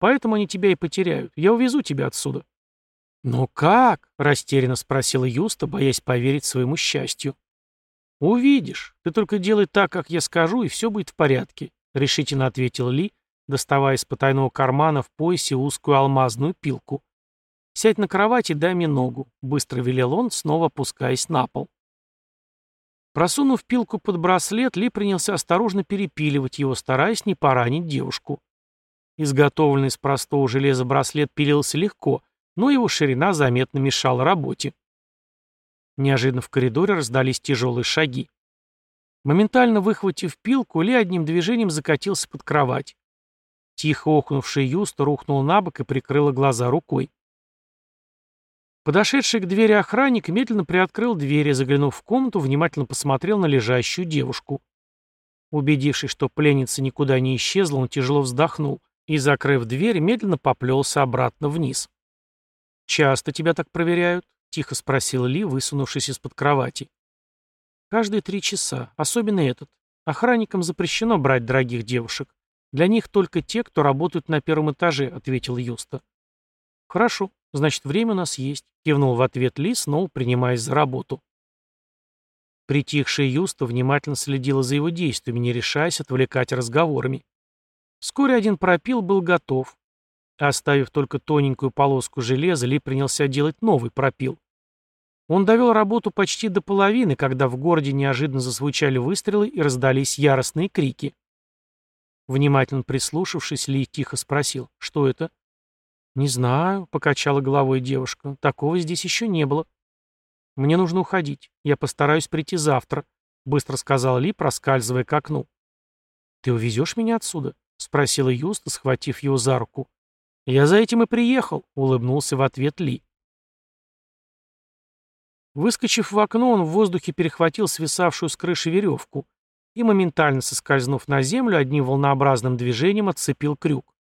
«Поэтому они тебя и потеряют. Я увезу тебя отсюда». «Но как?» — растерянно спросила Юста, боясь поверить своему счастью. «Увидишь. Ты только делай так, как я скажу, и все будет в порядке», — решительно ответил Ли, доставая из потайного кармана в поясе узкую алмазную пилку. «Сядь на кровать и дай мне ногу», — быстро велел он, снова опускаясь на пол. Просунув пилку под браслет, Ли принялся осторожно перепиливать его, стараясь не поранить девушку. Изготовленный из простого железа браслет пилился легко, но его ширина заметно мешала работе. Неожиданно в коридоре раздались тяжелые шаги. Моментально выхватив пилку, Ли одним движением закатился под кровать. Тихо охнувшая Юста рухнула на бок и прикрыла глаза рукой. Подошедший к двери охранник медленно приоткрыл дверь и, заглянув в комнату, внимательно посмотрел на лежащую девушку. Убедившись, что пленница никуда не исчезла, он тяжело вздохнул и, закрыв дверь, медленно поплелся обратно вниз. «Часто тебя так проверяют?» — тихо спросил Ли, высунувшись из-под кровати. «Каждые три часа, особенно этот. Охранникам запрещено брать дорогих девушек. Для них только те, кто работают на первом этаже», — ответил Юста. «Хорошо, значит, время у нас есть», — кивнул в ответ Ли, снова принимаясь за работу. Притихшая Юста внимательно следила за его действиями, не решаясь отвлекать разговорами. Вскоре один пропил был готов. Оставив только тоненькую полоску железа, Ли принялся делать новый пропил. Он довел работу почти до половины, когда в городе неожиданно зазвучали выстрелы и раздались яростные крики. Внимательно прислушавшись, Ли тихо спросил, что это? «Не знаю», — покачала головой девушка, — «такого здесь еще не было». «Мне нужно уходить. Я постараюсь прийти завтра», — быстро сказал Ли, проскальзывая к окну. «Ты увезешь меня отсюда?» — спросила Юста, схватив его за руку. «Я за этим и приехал», — улыбнулся в ответ Ли. Выскочив в окно, он в воздухе перехватил свисавшую с крыши веревку и, моментально соскользнув на землю, одним волнообразным движением отцепил крюк.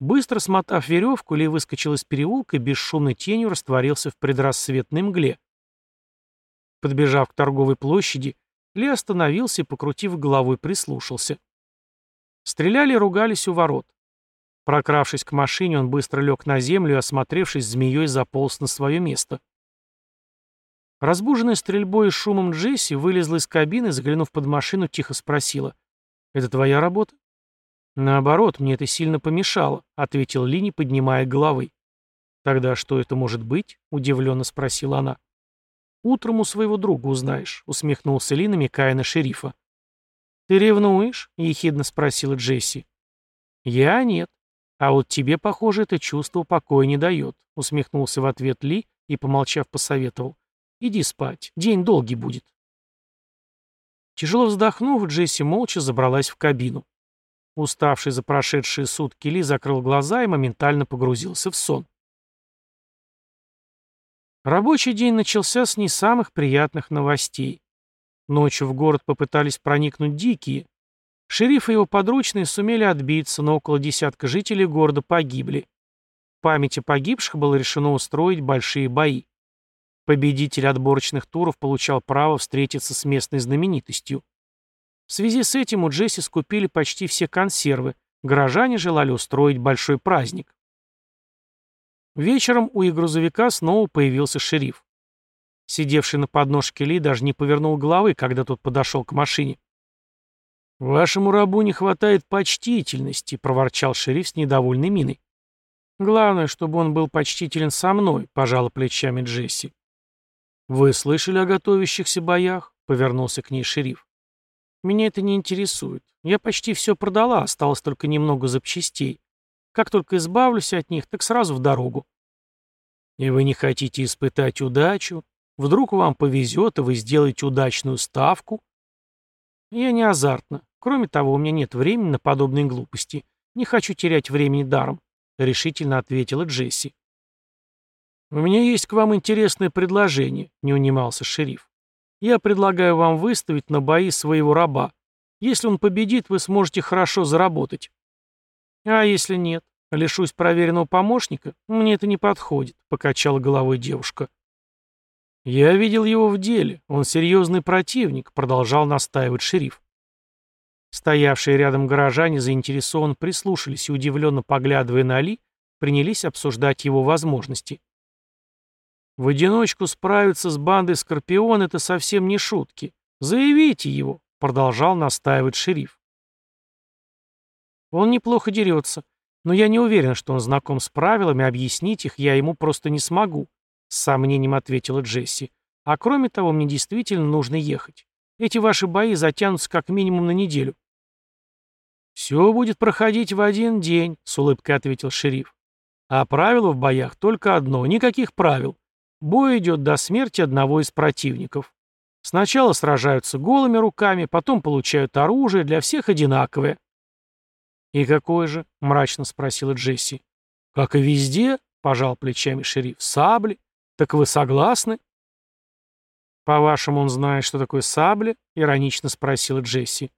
Быстро смотав веревку, Ли выскочил из переулка и бесшумной тенью растворился в предрассветной мгле. Подбежав к торговой площади, Ли остановился и, покрутив головой, прислушался. Стреляли и ругались у ворот. Прокравшись к машине, он быстро лег на землю и, осмотревшись, змеей заполз на свое место. Разбуженная стрельбой и шумом Джесси вылезла из кабины, заглянув под машину, тихо спросила. «Это твоя работа?» «Наоборот, мне это сильно помешало», — ответил Ли, поднимая головы. «Тогда что это может быть?» — удивленно спросила она. «Утром у своего друга узнаешь», — усмехнулся Ли, намекая на шерифа. «Ты ревнуешь?» — ехидно спросила Джесси. «Я нет. А вот тебе, похоже, это чувство покоя не дает», — усмехнулся в ответ Ли и, помолчав, посоветовал. «Иди спать. День долгий будет». Тяжело вздохнув, Джесси молча забралась в кабину. Уставший за прошедшие сутки Ли закрыл глаза и моментально погрузился в сон. Рабочий день начался с не самых приятных новостей. Ночью в город попытались проникнуть дикие. Шериф и его подручные сумели отбиться, но около десятка жителей города погибли. В памяти погибших было решено устроить большие бои. Победитель отборочных туров получал право встретиться с местной знаменитостью. В связи с этим у Джесси скупили почти все консервы, горожане желали устроить большой праздник. Вечером у их грузовика снова появился шериф. Сидевший на подножке Ли даже не повернул головы, когда тот подошел к машине. «Вашему рабу не хватает почтительности», — проворчал шериф с недовольной миной. «Главное, чтобы он был почтителен со мной», — пожала плечами Джесси. «Вы слышали о готовящихся боях?» — повернулся к ней шериф. «Меня это не интересует. Я почти все продала, осталось только немного запчастей. Как только избавлюсь от них, так сразу в дорогу. И вы не хотите испытать удачу? Вдруг вам повезет, и вы сделаете удачную ставку? Я не азартна. Кроме того, у меня нет времени на подобные глупости. Не хочу терять времени даром, — решительно ответила Джесси. «У меня есть к вам интересное предложение», — не унимался шериф. «Я предлагаю вам выставить на бои своего раба. Если он победит, вы сможете хорошо заработать. «А если нет? Лишусь проверенного помощника? Мне это не подходит», — покачала головой девушка. «Я видел его в деле. Он серьезный противник», — продолжал настаивать шериф. Стоявшие рядом горожане заинтересованно прислушались и, удивленно поглядывая на Али, принялись обсуждать его возможности. «В одиночку справиться с бандой Скорпион — это совсем не шутки. Заявите его», — продолжал настаивать шериф. Он неплохо дерется, но я не уверен, что он знаком с правилами, объяснить их я ему просто не смогу, с сомнением ответила Джесси. А кроме того, мне действительно нужно ехать. Эти ваши бои затянутся как минимум на неделю. «Все будет проходить в один день», — с улыбкой ответил шериф. «А правило в боях только одно — никаких правил. Бой идет до смерти одного из противников. Сначала сражаются голыми руками, потом получают оружие, для всех одинаковое. «И какой же?» — мрачно спросила Джесси. «Как и везде», — пожал плечами шериф, — «сабли. Так вы согласны?» «По-вашему, он знает, что такое сабли?» — иронично спросила Джесси.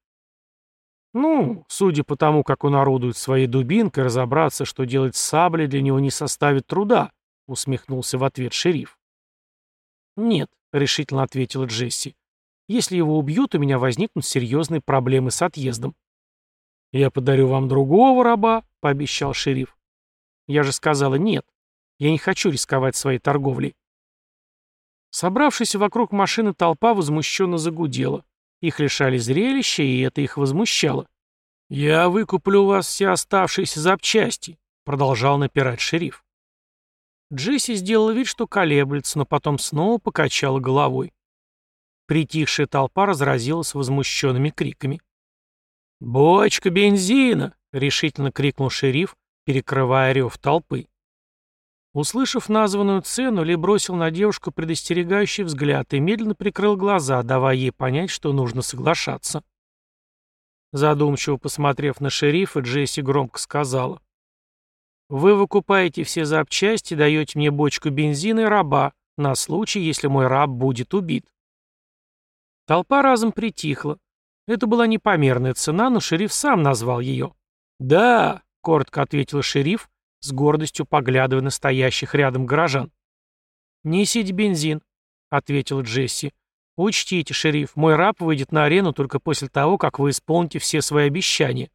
Ну, судя по тому, как он орудует своей дубинкой, разобраться, что делать с саблей, для него не составит труда, усмехнулся в ответ шериф. Нет, решительно ответила Джесси. Если его убьют, у меня возникнут серьезные проблемы с отъездом. «Я подарю вам другого раба», — пообещал шериф. Я же сказала «нет». Я не хочу рисковать своей торговлей. Собравшись вокруг машины толпа возмущенно загудела. Их лишали зрелища, и это их возмущало. «Я выкуплю у вас все оставшиеся запчасти», — продолжал напирать шериф. Джесси сделала вид, что колеблется, но потом снова покачала головой. Притихшая толпа разразилась возмущенными криками. «Бочка бензина!» — решительно крикнул шериф, перекрывая рев толпы. Услышав названную цену, Ли бросил на девушку предостерегающий взгляд и медленно прикрыл глаза, давая ей понять, что нужно соглашаться. Задумчиво посмотрев на шерифа, Джесси громко сказала. «Вы выкупаете все запчасти, даете мне бочку бензина и раба, на случай, если мой раб будет убит». Толпа разом притихла. Это была непомерная цена, но шериф сам назвал ее. «Да», — коротко ответил шериф, с гордостью поглядывая на стоящих рядом горожан. «Несите бензин», — ответил Джесси. «Учтите, шериф, мой раб выйдет на арену только после того, как вы исполните все свои обещания».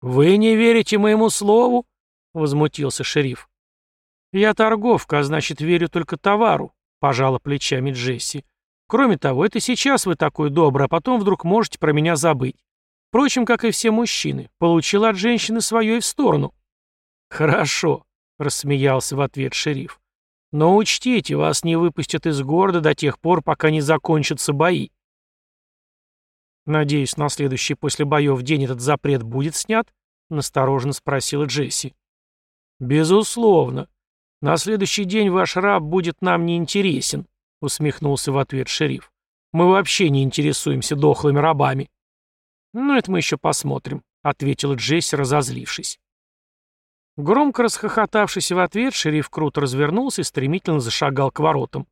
«Вы не верите моему слову?» — возмутился шериф. «Я торговка, а значит, верю только товару», — пожала плечами Джесси. «Кроме того, это сейчас вы такой добрый, а потом вдруг можете про меня забыть. Впрочем, как и все мужчины, получил от женщины свое и в сторону». «Хорошо», — рассмеялся в ответ шериф. «Но учтите, вас не выпустят из города до тех пор, пока не закончатся бои». «Надеюсь, на следующий после боев день этот запрет будет снят?» — настороженно спросила Джесси. «Безусловно. На следующий день ваш раб будет нам не интересен», — усмехнулся в ответ шериф. «Мы вообще не интересуемся дохлыми рабами». «Ну, это мы еще посмотрим», — ответила Джесси, разозлившись. Громко расхохотавшись в ответ, шериф круто развернулся и стремительно зашагал к воротам.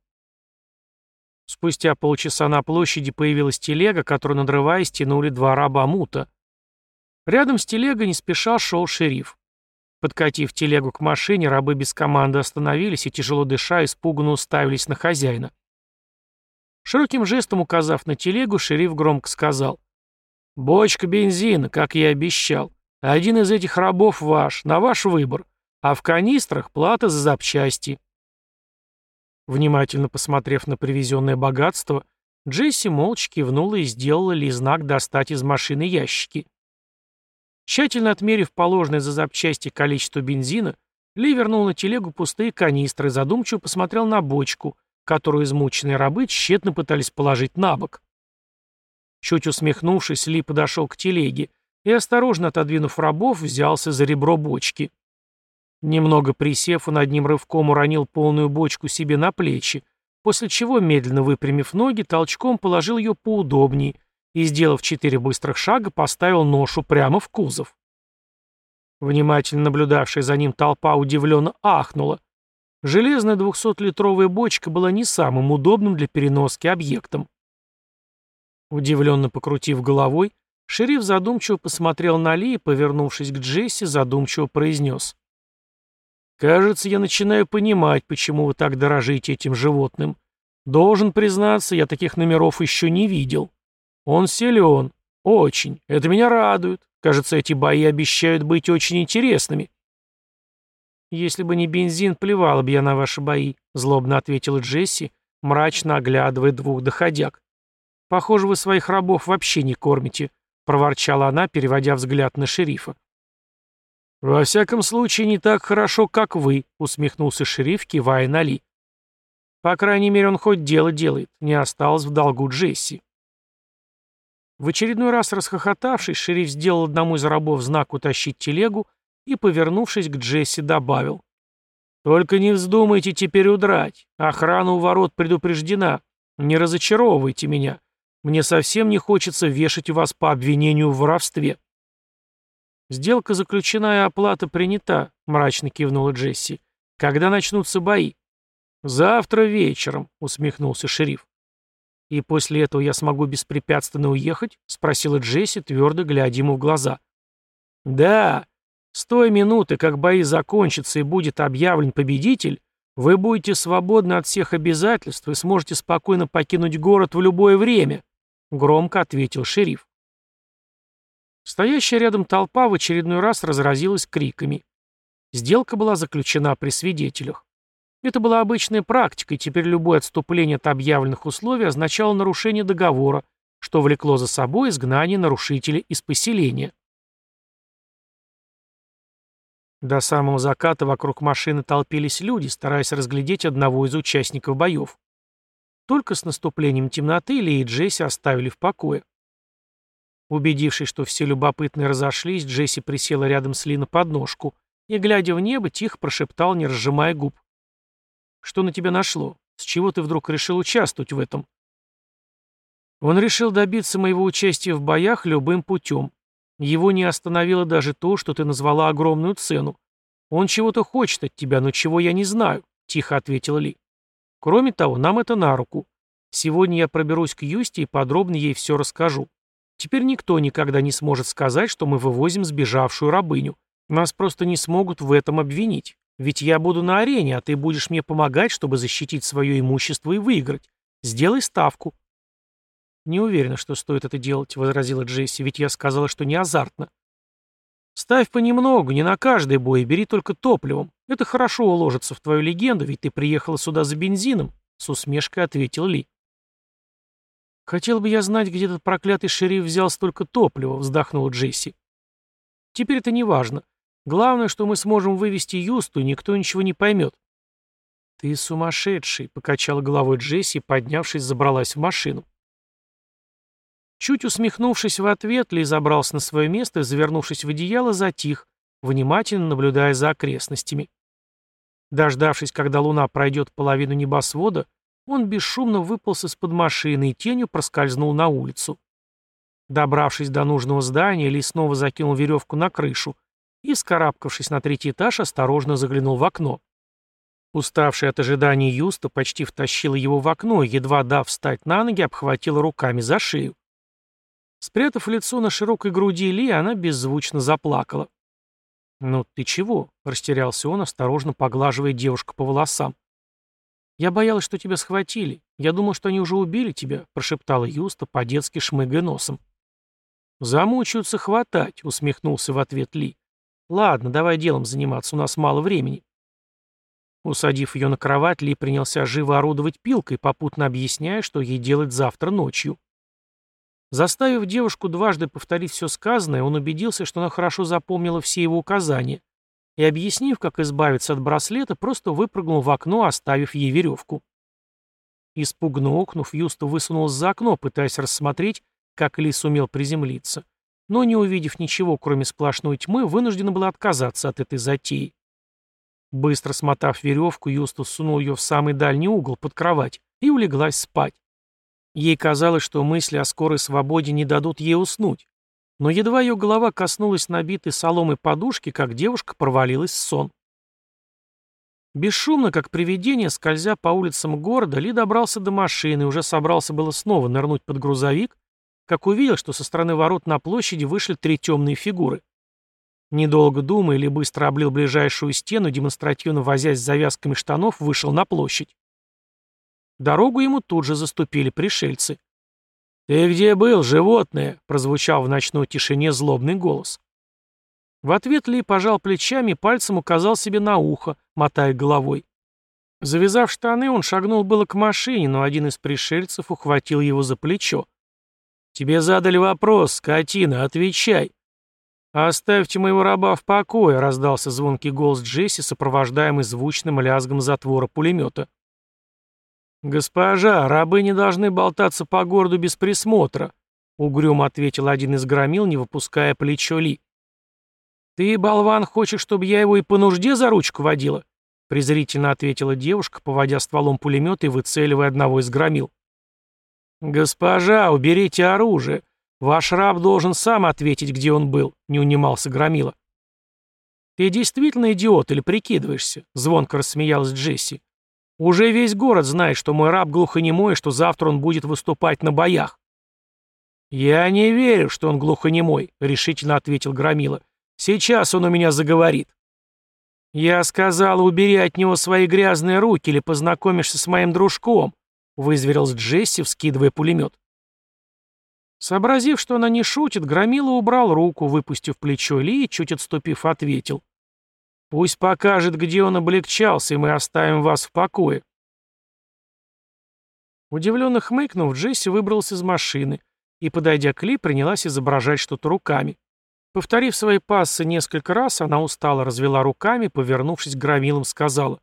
Спустя полчаса на площади появилась телега, которую, надрываясь, тянули два раба мута. Рядом с телегой не спеша шел шериф. Подкатив телегу к машине, рабы без команды остановились и, тяжело дыша, испуганно уставились на хозяина. Широким жестом указав на телегу, шериф громко сказал. «Бочка бензина, как я и обещал. Один из этих рабов ваш, на ваш выбор, а в канистрах плата за запчасти. Внимательно посмотрев на привезенное богатство, Джесси молча кивнула и сделала Ли знак достать из машины ящики. Тщательно отмерив положенное за запчасти количество бензина, Ли вернул на телегу пустые канистры задумчиво посмотрел на бочку, которую измученные рабы тщетно пытались положить на бок. Чуть усмехнувшись, Ли подошел к телеге и, осторожно отодвинув рабов, взялся за ребро бочки. Немного присев, он одним рывком уронил полную бочку себе на плечи, после чего, медленно выпрямив ноги, толчком положил ее поудобнее и, сделав четыре быстрых шага, поставил ношу прямо в кузов. Внимательно наблюдавшая за ним толпа удивленно ахнула. Железная двухсотлитровая бочка была не самым удобным для переноски объектом. Удивленно покрутив головой, Шериф задумчиво посмотрел на Ли и, повернувшись к Джесси, задумчиво произнес. «Кажется, я начинаю понимать, почему вы так дорожите этим животным. Должен признаться, я таких номеров еще не видел. Он силен. Очень. Это меня радует. Кажется, эти бои обещают быть очень интересными». «Если бы не бензин, плевала бы я на ваши бои», — злобно ответила Джесси, мрачно оглядывая двух доходяг. «Похоже, вы своих рабов вообще не кормите проворчала она, переводя взгляд на шерифа. «Во всяком случае, не так хорошо, как вы», — усмехнулся шериф, кивая на Ли. «По крайней мере, он хоть дело делает, не осталось в долгу Джесси». В очередной раз расхохотавшись, шериф сделал одному из рабов знак утащить телегу и, повернувшись к Джесси, добавил. «Только не вздумайте теперь удрать. Охрана у ворот предупреждена. Не разочаровывайте меня. Мне совсем не хочется вешать вас по обвинению в воровстве». «Сделка заключена и оплата принята», — мрачно кивнула Джесси. «Когда начнутся бои?» «Завтра вечером», — усмехнулся шериф. «И после этого я смогу беспрепятственно уехать?» — спросила Джесси, твердо глядя ему в глаза. «Да. С той минуты, как бои закончатся и будет объявлен победитель, вы будете свободны от всех обязательств и сможете спокойно покинуть город в любое время», — громко ответил шериф. Стоящая рядом толпа в очередной раз разразилась криками. Сделка была заключена при свидетелях. Это была обычная практика, и теперь любое отступление от объявленных условий означало нарушение договора, что влекло за собой изгнание нарушителя из поселения. До самого заката вокруг машины толпились люди, стараясь разглядеть одного из участников боев. Только с наступлением темноты Ли и Джесси оставили в покое. Убедившись, что все любопытные разошлись, Джесси присела рядом с Ли на подножку и, глядя в небо, тихо прошептал, не разжимая губ. Что на тебя нашло? С чего ты вдруг решил участвовать в этом? Он решил добиться моего участия в боях любым путем. Его не остановило даже то, что ты назвала огромную цену. Он чего-то хочет от тебя, но чего я не знаю, тихо ответила Ли. Кроме того, нам это на руку. Сегодня я проберусь к Юсти и подробно ей все расскажу. Теперь никто никогда не сможет сказать, что мы вывозим сбежавшую рабыню. Нас просто не смогут в этом обвинить. Ведь я буду на арене, а ты будешь мне помогать, чтобы защитить свое имущество и выиграть. Сделай ставку». «Не уверена, что стоит это делать», — возразила Джесси, «ведь я сказала, что не азартно». «Ставь понемногу, не на каждый бой, бери только топливом. Это хорошо уложится в твою легенду, ведь ты приехала сюда за бензином», — с усмешкой ответил Ли. «Хотел бы я знать, где этот проклятый шериф взял столько топлива», — вздохнула Джесси. «Теперь это не важно. Главное, что мы сможем вывести Юсту, и никто ничего не поймет. «Ты сумасшедший», — покачала головой Джесси, поднявшись, забралась в машину. Чуть усмехнувшись в ответ, Ли забрался на свое место завернувшись в одеяло, затих, внимательно наблюдая за окрестностями. Дождавшись, когда луна пройдет половину небосвода, он бесшумно выполз из-под машины и тенью проскользнул на улицу. Добравшись до нужного здания, Ли снова закинул веревку на крышу, и, скарабкавшись на третий этаж, осторожно заглянул в окно. Уставший от ожидания Юста почти втащила его в окно едва дав встать на ноги, обхватила руками за шею. Спрятав лицо на широкой груди Ли, она беззвучно заплакала. «Ну ты чего?» — растерялся он, осторожно поглаживая девушку по волосам. «Я боялась, что тебя схватили. Я думал, что они уже убили тебя», — прошептала Юста, по-детски шмыгая носом. «Замучаются хватать», — усмехнулся в ответ Ли. «Ладно, давай делом заниматься, у нас мало времени». Усадив ее на кровать, Ли принялся живо орудовать пилкой, попутно объясняя, что ей делать завтра ночью. Заставив девушку дважды повторить все сказанное, он убедился, что она хорошо запомнила все его указания, и, объяснив, как избавиться от браслета, просто выпрыгнул в окно, оставив ей веревку. Испуганно окнув, Юста высунулся за окно, пытаясь рассмотреть, как Ли сумел приземлиться но, не увидев ничего, кроме сплошной тьмы, вынуждена была отказаться от этой затеи. Быстро смотав веревку, Юстус сунул ее в самый дальний угол, под кровать, и улеглась спать. Ей казалось, что мысли о скорой свободе не дадут ей уснуть. Но едва ее голова коснулась набитой соломой подушки, как девушка провалилась в сон. Бесшумно, как привидение, скользя по улицам города, Ли добрался до машины и уже собрался было снова нырнуть под грузовик, как увидел, что со стороны ворот на площади вышли три темные фигуры. Недолго думая или быстро облил ближайшую стену, демонстративно возясь с завязками штанов, вышел на площадь. Дорогу ему тут же заступили пришельцы. «Ты где был, животное?» — прозвучал в ночной тишине злобный голос. В ответ Ли пожал плечами и пальцем указал себе на ухо, мотая головой. Завязав штаны, он шагнул было к машине, но один из пришельцев ухватил его за плечо. «Тебе задали вопрос, скотина, отвечай!» «Оставьте моего раба в покое», — раздался звонкий голос Джесси, сопровождаемый звучным лязгом затвора пулемета. «Госпожа, рабы не должны болтаться по городу без присмотра», — угрюмо ответил один из громил, не выпуская плечо Ли. «Ты, болван, хочешь, чтобы я его и по нужде за ручку водила?» — презрительно ответила девушка, поводя стволом пулемета и выцеливая одного из громил. «Госпожа, уберите оружие. Ваш раб должен сам ответить, где он был», — не унимался Громила. «Ты действительно идиот или прикидываешься?» — звонко рассмеялась Джесси. Уже весь город знает, что мой раб глухонемой, что завтра он будет выступать на боях. «Я не верю, что он глухонемой», — решительно ответил Громила. «Сейчас он у меня заговорит». «Я сказал, убери от него свои грязные руки или познакомишься с моим дружком», — вызверился Джесси, вскидывая пулемет. Сообразив, что она не шутит, Громила убрал руку, выпустив плечо Ли и, чуть отступив, ответил. «Пусть покажет, где он облегчался, и мы оставим вас в покое». Удивленно хмыкнув, Джесси выбрался из машины и, подойдя к Ли, принялась изображать что-то руками. Повторив свои пассы несколько раз, она устало развела руками, повернувшись к Громилам, сказала.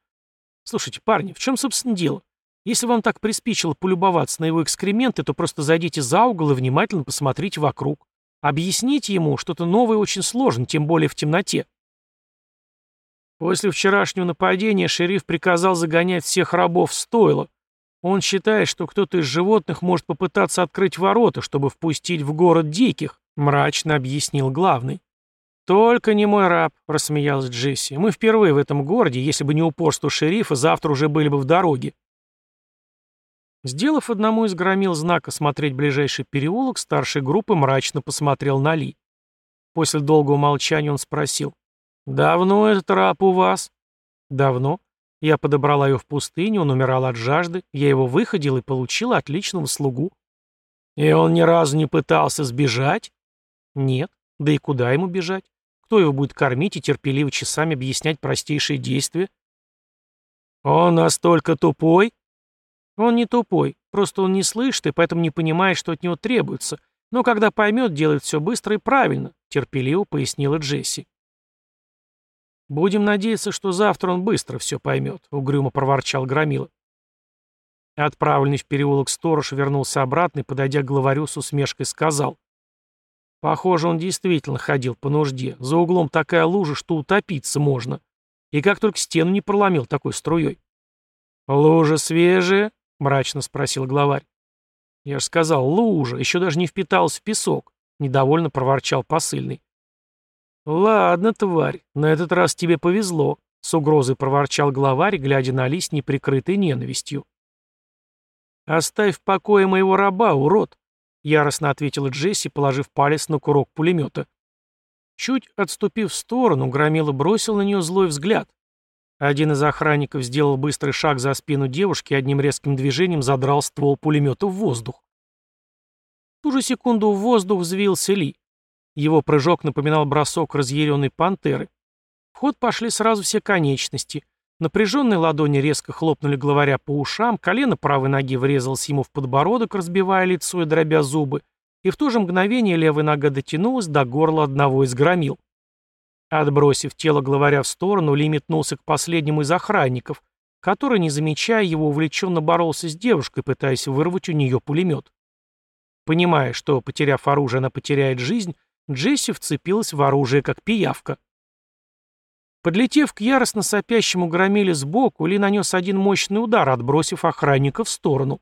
«Слушайте, парни, в чем, собственно, дело? Если вам так приспичило полюбоваться на его экскременты, то просто зайдите за угол и внимательно посмотрите вокруг. Объясните ему, что-то новое очень сложно, тем более в темноте. После вчерашнего нападения шериф приказал загонять всех рабов в стойло. Он считает, что кто-то из животных может попытаться открыть ворота, чтобы впустить в город диких, мрачно объяснил главный. «Только не мой раб», — рассмеялась Джесси. «Мы впервые в этом городе, если бы не упорство шерифа, завтра уже были бы в дороге». Сделав одному из громил знак осмотреть ближайший переулок, старший группы мрачно посмотрел на Ли. После долгого молчания он спросил. «Давно этот раб у вас?» «Давно. Я подобрала ее в пустыне, он умирал от жажды, я его выходил и получил отличного слугу». «И он ни разу не пытался сбежать?» «Нет. Да и куда ему бежать? Кто его будет кормить и терпеливо часами объяснять простейшие действия?» «Он настолько тупой?» Он не тупой, просто он не слышит и поэтому не понимает, что от него требуется. Но когда поймет, делает все быстро и правильно», — терпеливо пояснила Джесси. «Будем надеяться, что завтра он быстро все поймет», — угрюмо проворчал Громила. Отправленный в переулок сторож вернулся обратно и, подойдя к главарю, с усмешкой сказал. «Похоже, он действительно ходил по нужде. За углом такая лужа, что утопиться можно. И как только стену не проломил такой струей». «Лужа свежая?» — мрачно спросил главарь. «Я же сказал, лужа, еще даже не впиталась в песок», — недовольно проворчал посыльный. «Ладно, тварь, на этот раз тебе повезло», — с угрозой проворчал главарь, глядя на лист неприкрытой ненавистью. «Оставь в покое моего раба, урод», — яростно ответила Джесси, положив палец на курок пулемета. Чуть отступив в сторону, Громила бросил на нее злой взгляд, один из охранников сделал быстрый шаг за спину девушки и одним резким движением задрал ствол пулемета в воздух. В ту же секунду в воздух взвился Ли. Его прыжок напоминал бросок разъяренной пантеры. В ход пошли сразу все конечности. Напряженные ладони резко хлопнули главаря по ушам, колено правой ноги врезалось ему в подбородок, разбивая лицо и дробя зубы, и в то же мгновение левая нога дотянулась до горла одного из громил. Отбросив тело главаря в сторону, Ли метнулся к последнему из охранников, который, не замечая его, увлеченно боролся с девушкой, пытаясь вырвать у нее пулемет. Понимая, что, потеряв оружие, она потеряет жизнь, Джесси вцепилась в оружие, как пиявка. Подлетев к яростно сопящему громиле сбоку, Ли нанес один мощный удар, отбросив охранника в сторону.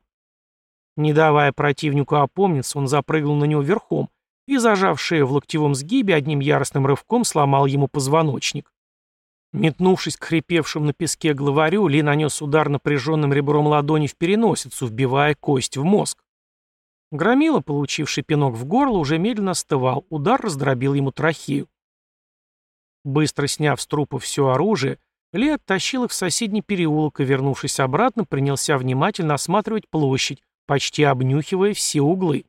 Не давая противнику опомниться, он запрыгнул на него верхом, и, зажав шею в локтевом сгибе, одним яростным рывком сломал ему позвоночник. Метнувшись к хрипевшему на песке главарю, Ли нанес удар напряженным ребром ладони в переносицу, вбивая кость в мозг. Громила, получивший пинок в горло, уже медленно остывал, удар раздробил ему трахею. Быстро сняв с трупа все оружие, Ли оттащил их в соседний переулок и, вернувшись обратно, принялся внимательно осматривать площадь, почти обнюхивая все углы.